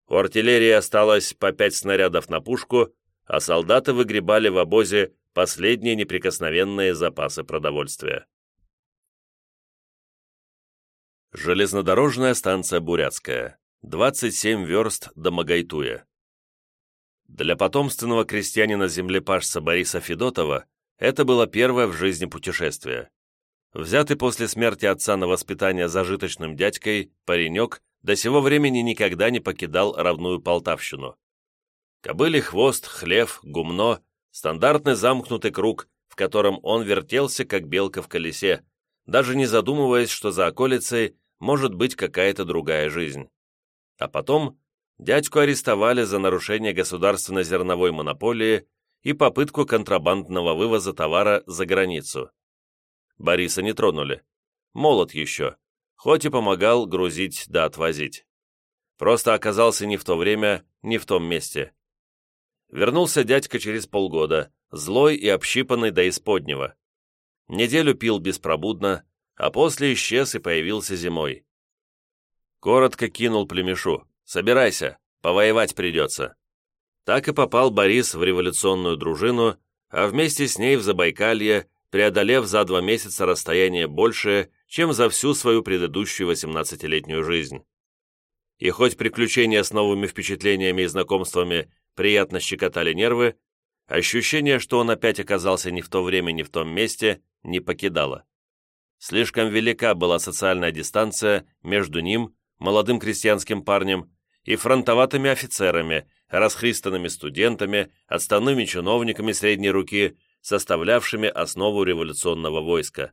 У артиллерии осталось по пять снарядов на пушку, а солдаты выгребали в обозе последние неприкосновенные запасы продовольствия. Железнодорожная станция Бурятская. 27 верст до Магайтуя. Для потомственного крестьянина-землепашца Бориса Федотова это было первое в жизни путешествие. Взятый после смерти отца на воспитание зажиточным дядькой, паренек до сего времени никогда не покидал равную Полтавщину. Кобыли хвост, хлев, гумно Стандартный замкнутый круг, в котором он вертелся, как белка в колесе, даже не задумываясь, что за околицей может быть какая-то другая жизнь. А потом дядьку арестовали за нарушение государственной зерновой монополии и попытку контрабандного вывоза товара за границу. Бориса не тронули. Молод еще, хоть и помогал грузить да отвозить. Просто оказался не в то время, не в том месте. Вернулся дядька через полгода, злой и общипанный до исподнего. Неделю пил беспробудно, а после исчез и появился зимой. Коротко кинул племешу. «Собирайся, повоевать придется». Так и попал Борис в революционную дружину, а вместе с ней в Забайкалье, преодолев за два месяца расстояние большее, чем за всю свою предыдущую 18-летнюю жизнь. И хоть приключения с новыми впечатлениями и знакомствами приятно щекотали нервы, ощущение, что он опять оказался не в то время, не в том месте, не покидало. Слишком велика была социальная дистанция между ним, молодым крестьянским парнем, и фронтоватыми офицерами, расхристанными студентами, отставными чиновниками средней руки, составлявшими основу революционного войска.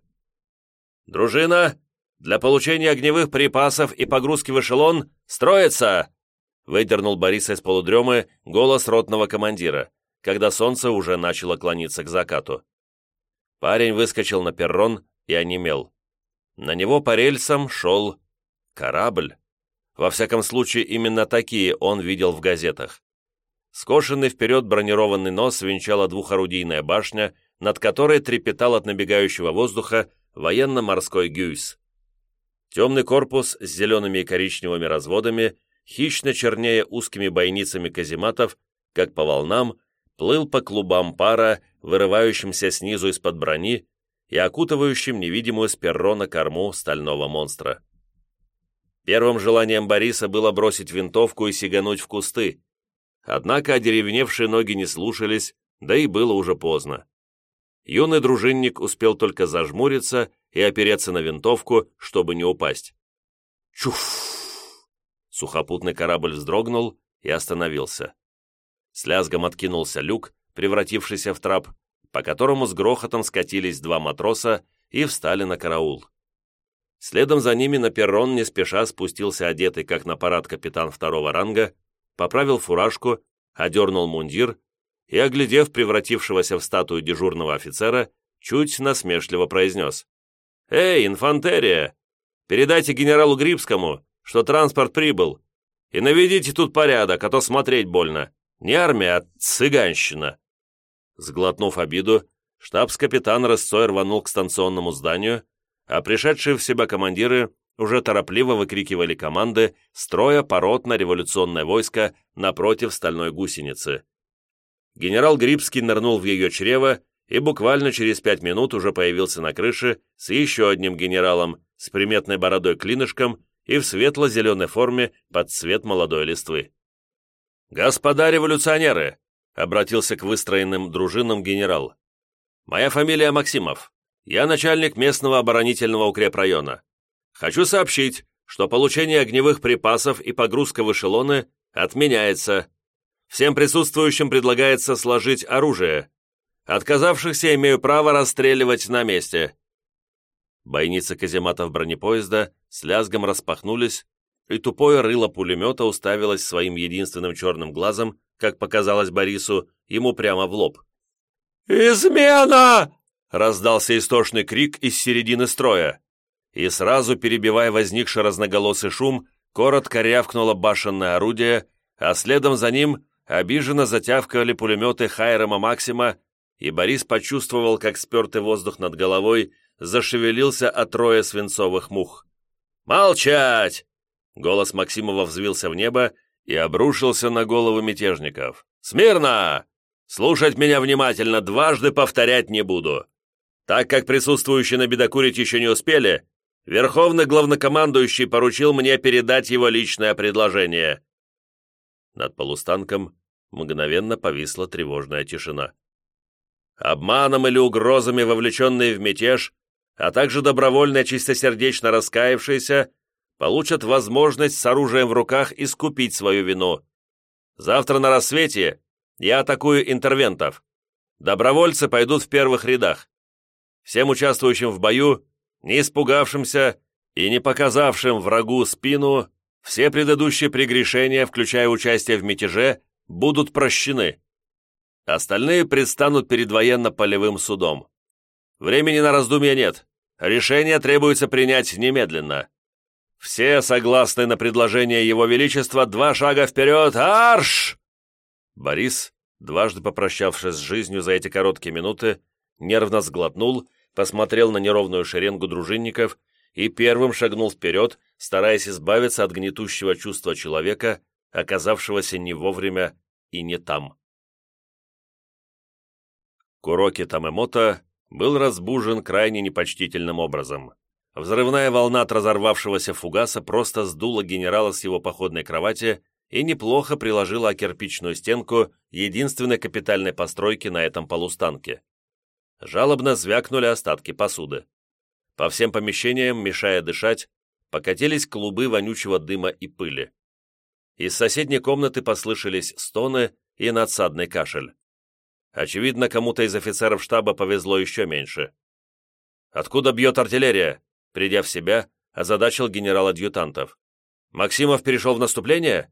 «Дружина, для получения огневых припасов и погрузки в эшелон строится!» выдернул Бориса из полудремы голос ротного командира, когда солнце уже начало клониться к закату. Парень выскочил на перрон и онемел. На него по рельсам шел корабль. Во всяком случае, именно такие он видел в газетах. Скошенный вперед бронированный нос венчала двухорудийная башня, над которой трепетал от набегающего воздуха военно-морской гюйс. Темный корпус с зелеными и коричневыми разводами, хищно чернее узкими бойницами казематов, как по волнам, плыл по клубам пара, вырывающимся снизу из-под брони и окутывающим невидимую с перрона корму стального монстра. Первым желанием Бориса было бросить винтовку и сигануть в кусты, однако одеревневшие ноги не слушались, да и было уже поздно. Юный дружинник успел только зажмуриться и опереться на винтовку, чтобы не упасть. Чуф! Сухопутный корабль вздрогнул и остановился. С лязгом откинулся люк, превратившийся в трап, по которому с грохотом скатились два матроса и встали на караул. Следом за ними на перрон не спеша спустился одетый, как на парад капитан второго ранга, поправил фуражку, одернул мундир и, оглядев превратившегося в статую дежурного офицера, чуть насмешливо произнес. «Эй, инфантерия! Передайте генералу Грибскому, что транспорт прибыл, и наведите тут порядок, а то смотреть больно. Не армия, а цыганщина!» Сглотнув обиду, штабс-капитан рысцой рванул к станционному зданию, а пришедшие в себя командиры уже торопливо выкрикивали команды, строя поротно-революционное войско напротив стальной гусеницы. Генерал Грибский нырнул в ее чрево и буквально через пять минут уже появился на крыше с еще одним генералом, с приметной бородой-клинышком и в светло-зеленой форме под цвет молодой листвы. «Господа революционеры!» — обратился к выстроенным дружинам генерал. «Моя фамилия Максимов. Я начальник местного оборонительного укрепрайона. Хочу сообщить, что получение огневых припасов и погрузка в эшелоны отменяется. Всем присутствующим предлагается сложить оружие. Отказавшихся имею право расстреливать на месте». Бойницы казематов бронепоезда с лязгом распахнулись, и тупое рыло пулемета уставилось своим единственным черным глазом, как показалось Борису, ему прямо в лоб. «Измена!» раздался истошный крик из середины строя, и сразу, перебивая возникший разноголосый шум, коротко рявкнуло башенное орудие, а следом за ним обиженно затявкали пулеметы Хайрема Максима, и Борис почувствовал, как спертый воздух над головой зашевелился от роя свинцовых мух. «Молчать!» Голос Максимова взвился в небо и обрушился на головы мятежников. «Смирно! Слушать меня внимательно, дважды повторять не буду. Так как присутствующие на бедокурить еще не успели, Верховный главнокомандующий поручил мне передать его личное предложение». Над полустанком мгновенно повисла тревожная тишина. Обманом или угрозами вовлеченные в мятеж, а также добровольно чистосердечно раскаявшиеся, получат возможность с оружием в руках искупить свою вину. Завтра на рассвете я атакую интервентов. Добровольцы пойдут в первых рядах. Всем участвующим в бою не испугавшимся и не показавшим врагу спину, все предыдущие прегрешения, включая участие в мятеже, будут прощены. Остальные предстанут перед военно-полевым судом. Времени на раздумья нет. Решение требуется принять немедленно. Все согласны на предложение Его Величества два шага вперед. Арш! Борис, дважды попрощавшись с жизнью за эти короткие минуты, нервно сглотнул, посмотрел на неровную шеренгу дружинников и первым шагнул вперед, стараясь избавиться от гнетущего чувства человека, оказавшегося не вовремя и не там. Куроки Тамемото был разбужен крайне непочтительным образом. Взрывная волна от разорвавшегося фугаса просто сдула генерала с его походной кровати и неплохо приложила о кирпичную стенку единственной капитальной постройки на этом полустанке. Жалобно звякнули остатки посуды. По всем помещениям, мешая дышать, покатились клубы вонючего дыма и пыли. Из соседней комнаты послышались стоны и надсадный кашель. Очевидно, кому-то из офицеров штаба повезло еще меньше. «Откуда бьет артиллерия?» Придя в себя, озадачил генерал-адъютантов. «Максимов перешел в наступление?»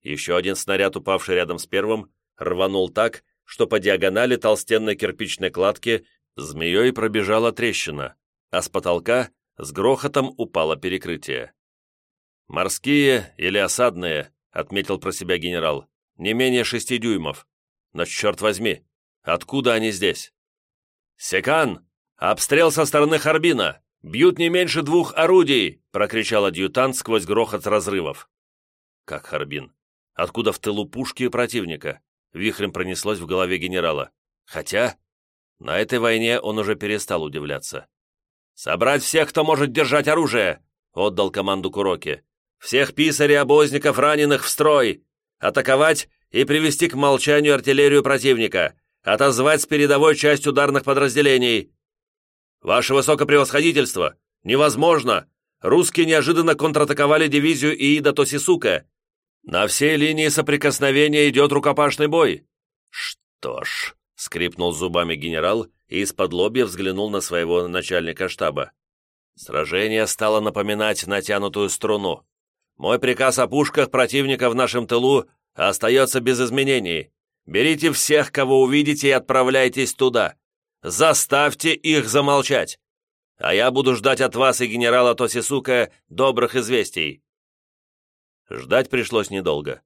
Еще один снаряд, упавший рядом с первым, рванул так, что по диагонали толстенной кирпичной кладки змеей пробежала трещина, а с потолка с грохотом упало перекрытие. «Морские или осадные», — отметил про себя генерал, — «не менее шести дюймов. Но черт возьми, откуда они здесь?» «Секан! Обстрел со стороны Харбина! Бьют не меньше двух орудий!» — прокричал адъютант сквозь грохот разрывов. «Как Харбин? Откуда в тылу пушки противника?» Вихрем пронеслось в голове генерала. Хотя, на этой войне он уже перестал удивляться. «Собрать всех, кто может держать оружие!» — отдал команду Куроки. «Всех писарей, обозников, раненых в строй! Атаковать и привести к молчанию артиллерию противника, отозвать с передовой часть ударных подразделений. Ваше высокопревосходительство! Невозможно! Русские неожиданно контратаковали дивизию Иида Тосисука. На всей линии соприкосновения идет рукопашный бой. Что ж, скрипнул зубами генерал и из-под лобья взглянул на своего начальника штаба. Сражение стало напоминать натянутую струну. Мой приказ о пушках противника в нашем тылу остается без изменений. Берите всех, кого увидите, и отправляйтесь туда. Заставьте их замолчать. А я буду ждать от вас и генерала Тосисука добрых известий». Ждать пришлось недолго.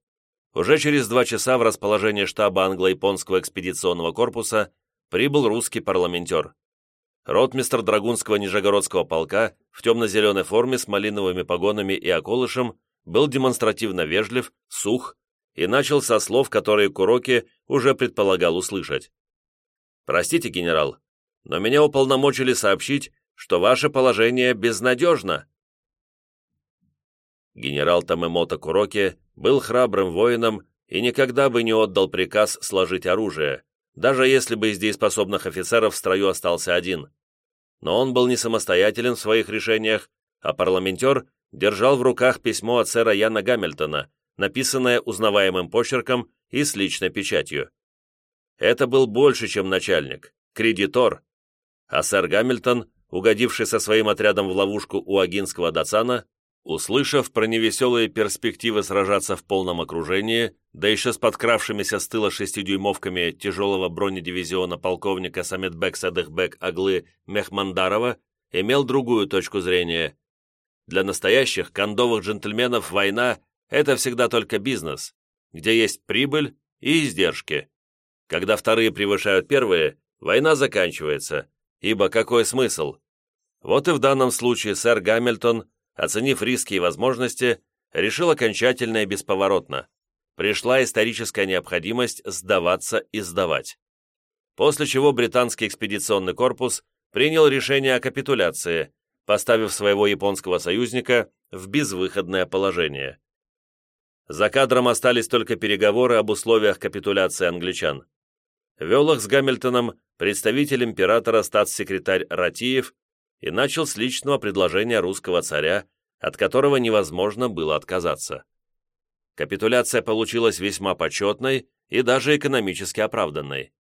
Уже через два часа в расположение штаба англо-японского экспедиционного корпуса прибыл русский парламентер. Ротмистр Драгунского Нижегородского полка в темно-зеленой форме с малиновыми погонами и околышем был демонстративно вежлив, сух и начал со слов, которые Куроки уже предполагал услышать. «Простите, генерал, но меня уполномочили сообщить, что ваше положение безнадежно». Генерал Тамемото Куроки был храбрым воином и никогда бы не отдал приказ сложить оружие, даже если бы из дееспособных офицеров в строю остался один. Но он был не самостоятелен в своих решениях, а парламентер держал в руках письмо от сэра Яна Гамильтона, написанное узнаваемым почерком и с личной печатью. Это был больше, чем начальник, кредитор, а сэр Гамильтон, угодивший со своим отрядом в ловушку у Агинского Дацана, услышав про невеселые перспективы сражаться в полном окружении, да еще с подкравшимися с тыла шестидюймовками тяжелого бронедивизиона полковника Саметбек Садыхбек Аглы Мехмандарова, имел другую точку зрения. Для настоящих кондовых джентльменов война это всегда только бизнес, где есть прибыль и издержки. Когда вторые превышают первые, война заканчивается, ибо какой смысл? Вот и в данном случае сэр Гамильтон, оценив риски и возможности, решил окончательно и бесповоротно. Пришла историческая необходимость сдаваться и сдавать. После чего британский экспедиционный корпус принял решение о капитуляции, поставив своего японского союзника в безвыходное положение. За кадром остались только переговоры об условиях капитуляции англичан. Вел их с Гамильтоном представитель императора статс-секретарь Ратиев и начал с личного предложения русского царя, от которого невозможно было отказаться. Капитуляция получилась весьма почетной и даже экономически оправданной.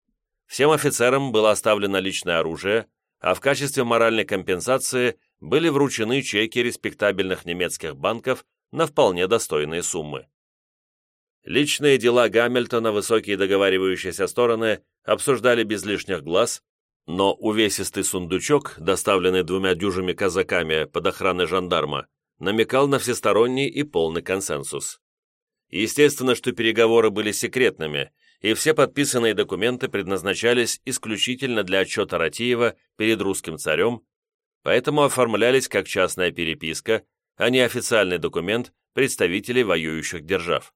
Всем офицерам было оставлено личное оружие, а в качестве моральной компенсации были вручены чеки респектабельных немецких банков на вполне достойные суммы. Личные дела Гамильтона высокие договаривающиеся стороны обсуждали без лишних глаз, но увесистый сундучок, доставленный двумя дюжими казаками под охраной жандарма, намекал на всесторонний и полный консенсус. Естественно, что переговоры были секретными, и все подписанные документы предназначались исключительно для отчета Ратиева перед русским царем, поэтому оформлялись как частная переписка, а не официальный документ представителей воюющих держав.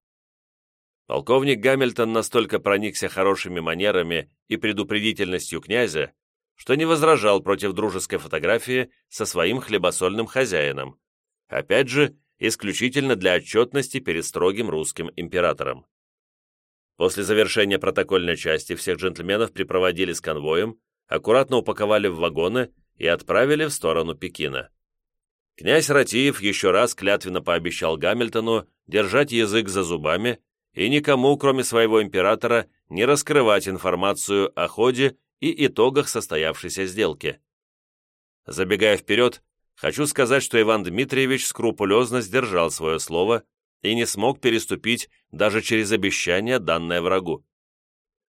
Полковник Гамильтон настолько проникся хорошими манерами и предупредительностью князя, что не возражал против дружеской фотографии со своим хлебосольным хозяином, опять же, исключительно для отчетности перед строгим русским императором. После завершения протокольной части всех джентльменов припроводили с конвоем, аккуратно упаковали в вагоны и отправили в сторону Пекина. Князь Ратиев еще раз клятвенно пообещал Гамильтону держать язык за зубами и никому, кроме своего императора, не раскрывать информацию о ходе и итогах состоявшейся сделки. Забегая вперед, хочу сказать, что Иван Дмитриевич скрупулезно сдержал свое слово и не смог переступить даже через обещание, данное врагу.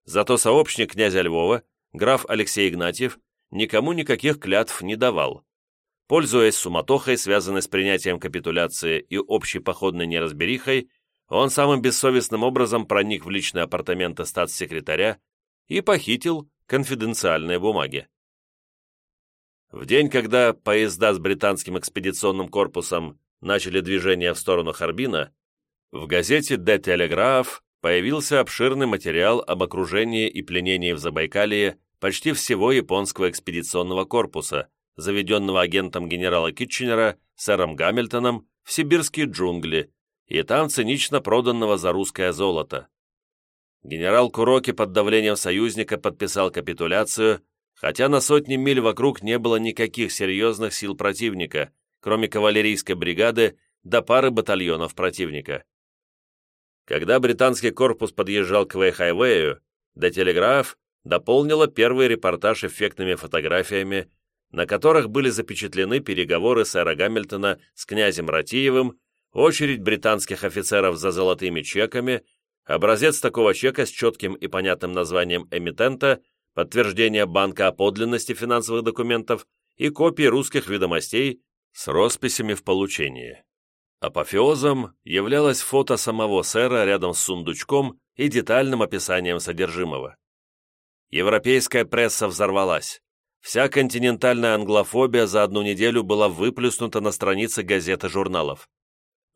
Зато сообщник князя Львова, граф Алексей Игнатьев, никому никаких клятв не давал. Пользуясь суматохой, связанной с принятием капитуляции и общей походной неразберихой, он самым бессовестным образом проник в личные апартаменты статс-секретаря и похитил конфиденциальные бумаги. В день, когда поезда с британским экспедиционным корпусом начали движение в сторону Харбина, в газете «Де Телеграф» появился обширный материал об окружении и пленении в Забайкалье почти всего японского экспедиционного корпуса, заведенного агентом генерала Китченера, сэром Гамильтоном, в сибирские джунгли, и там цинично проданного за русское золото. Генерал Куроки под давлением союзника подписал капитуляцию, хотя на сотни миль вокруг не было никаких серьезных сил противника, кроме кавалерийской бригады до пары батальонов противника. Когда британский корпус подъезжал к Вейхайвею, до телеграф дополнила первый репортаж эффектными фотографиями, на которых были запечатлены переговоры сэра Гамильтона с князем Ратиевым очередь британских офицеров за золотыми чеками, образец такого чека с четким и понятным названием эмитента, подтверждение банка о подлинности финансовых документов и копии русских ведомостей с росписями в получении. Апофеозом являлось фото самого сэра рядом с сундучком и детальным описанием содержимого. Европейская пресса взорвалась. Вся континентальная англофобия за одну неделю была выплюснута на страницы газет и журналов.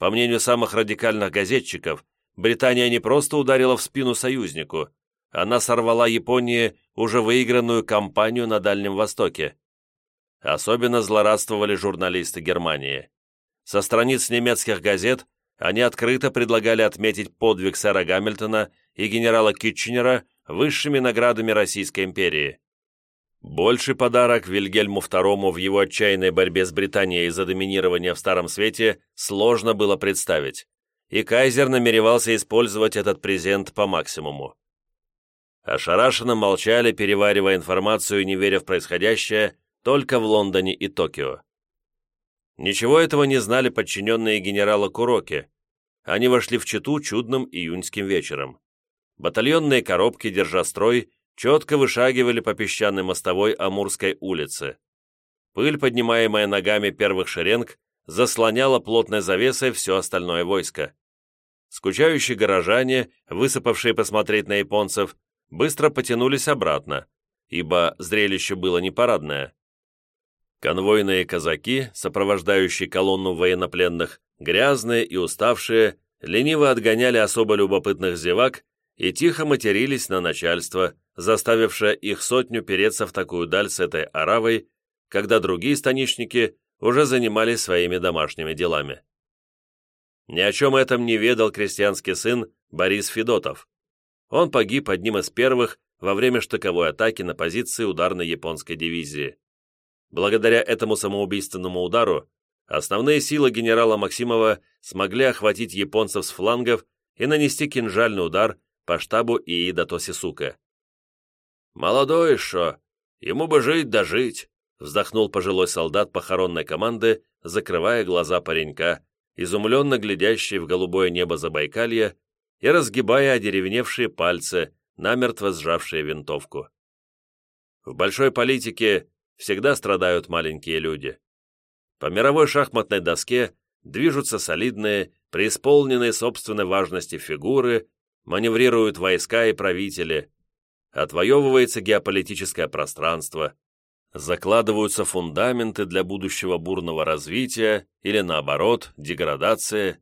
По мнению самых радикальных газетчиков, Британия не просто ударила в спину союзнику, она сорвала Японии уже выигранную кампанию на Дальнем Востоке. Особенно злорадствовали журналисты Германии. Со страниц немецких газет они открыто предлагали отметить подвиг сэра Гамильтона и генерала Китченера высшими наградами Российской империи. Больший подарок Вильгельму II в его отчаянной борьбе с Британией за доминирование в Старом Свете сложно было представить, и кайзер намеревался использовать этот презент по максимуму. Ошарашенно молчали, переваривая информацию и не веря в происходящее, только в Лондоне и Токио. Ничего этого не знали подчиненные генерала Куроки. Они вошли в Читу чудным июньским вечером. Батальонные коробки, держа строй, четко вышагивали по песчаной мостовой Амурской улицы. Пыль, поднимаемая ногами первых шеренг, заслоняла плотной завесой все остальное войско. Скучающие горожане, высыпавшие посмотреть на японцев, быстро потянулись обратно, ибо зрелище было непарадное. Конвойные казаки, сопровождающие колонну военнопленных, грязные и уставшие, лениво отгоняли особо любопытных зевак и тихо матерились на начальство, заставившее их сотню переться в такую даль с этой аравой, когда другие станичники уже занимались своими домашними делами. Ни о чем этом не ведал крестьянский сын Борис Федотов. Он погиб одним из первых во время штыковой атаки на позиции ударной японской дивизии. Благодаря этому самоубийственному удару основные силы генерала Максимова смогли охватить японцев с флангов и нанести кинжальный удар по штабу Иида Тосисука. «Молодой еще, ему бы жить да жить», вздохнул пожилой солдат похоронной команды, закрывая глаза паренька, изумленно глядящий в голубое небо Забайкалья и разгибая одеревневшие пальцы, намертво сжавшие винтовку. В большой политике всегда страдают маленькие люди. По мировой шахматной доске движутся солидные, преисполненные собственной важности фигуры, маневрируют войска и правители, отвоевывается геополитическое пространство, закладываются фундаменты для будущего бурного развития или, наоборот, деградация,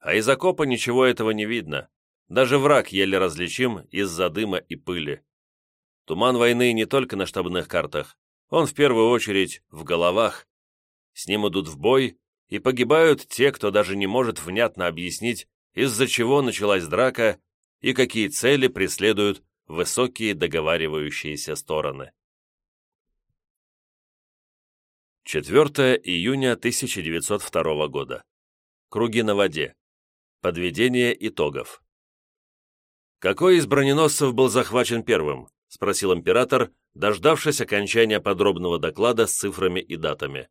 а из окопа ничего этого не видно, даже враг еле различим из-за дыма и пыли. Туман войны не только на штабных картах, он в первую очередь в головах. С ним идут в бой, и погибают те, кто даже не может внятно объяснить, из-за чего началась драка и какие цели преследуют высокие договаривающиеся стороны. 4 июня 1902 года. Круги на воде. Подведение итогов. «Какой из броненосцев был захвачен первым?» – спросил император, дождавшись окончания подробного доклада с цифрами и датами.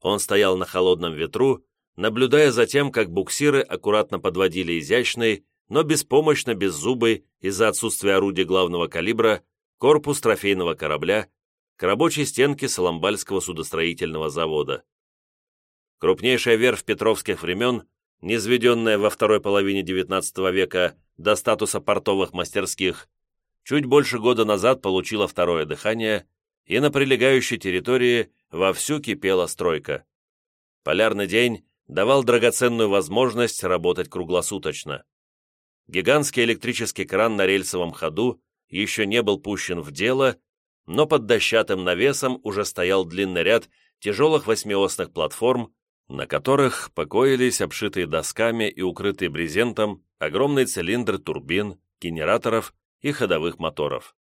Он стоял на холодном ветру, наблюдая за тем, как буксиры аккуратно подводили изящный, но беспомощно беззубый из-за отсутствия орудия главного калибра корпус трофейного корабля к рабочей стенке Соломбальского судостроительного завода. Крупнейшая верфь петровских времен, низведенная во второй половине XIX века до статуса портовых мастерских, чуть больше года назад получила второе дыхание, и на прилегающей территории вовсю кипела стройка. Полярный день давал драгоценную возможность работать круглосуточно. Гигантский электрический кран на рельсовом ходу еще не был пущен в дело но под дощатым навесом уже стоял длинный ряд тяжелых восьмиосных платформ, на которых покоились обшитые досками и укрытые брезентом огромные цилиндры турбин, генераторов и ходовых моторов.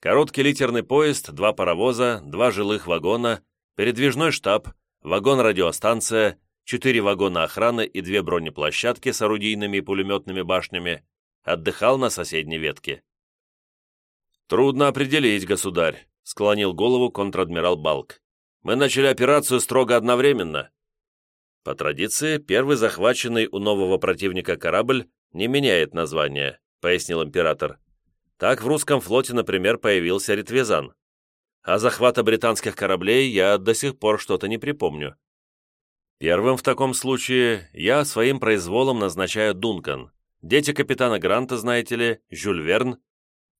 Короткий литерный поезд, два паровоза, два жилых вагона, передвижной штаб, вагон-радиостанция, четыре вагона охраны и две бронеплощадки с орудийными и пулеметными башнями отдыхал на соседней ветке. «Трудно определить, государь», — склонил голову контр-адмирал Балк. «Мы начали операцию строго одновременно». По традиции, первый захваченный у нового противника корабль не меняет название, пояснил император. Так в русском флоте, например, появился Ритвезан. А захвата британских кораблей я до сих пор что-то не припомню. Первым в таком случае я своим произволом назначаю Дункан. Дети капитана Гранта, знаете ли, Жюль Верн,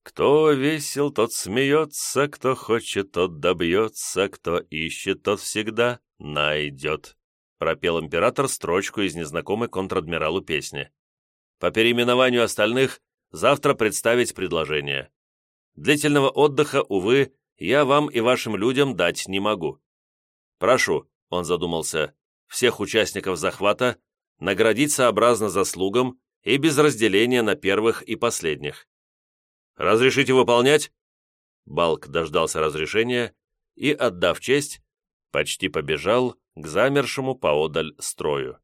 кто весел, тот смеется, кто хочет, тот добьется, кто ищет, тот всегда найдет», пропел император строчку из незнакомой контр-адмиралу песни. «По переименованию остальных завтра представить предложение. Длительного отдыха, увы, я вам и вашим людям дать не могу. Прошу, — он задумался, — всех участников захвата наградить сообразно заслугам и без разделения на первых и последних. Разрешите выполнять?» Балк дождался разрешения и, отдав честь, почти побежал к замершему поодаль строю.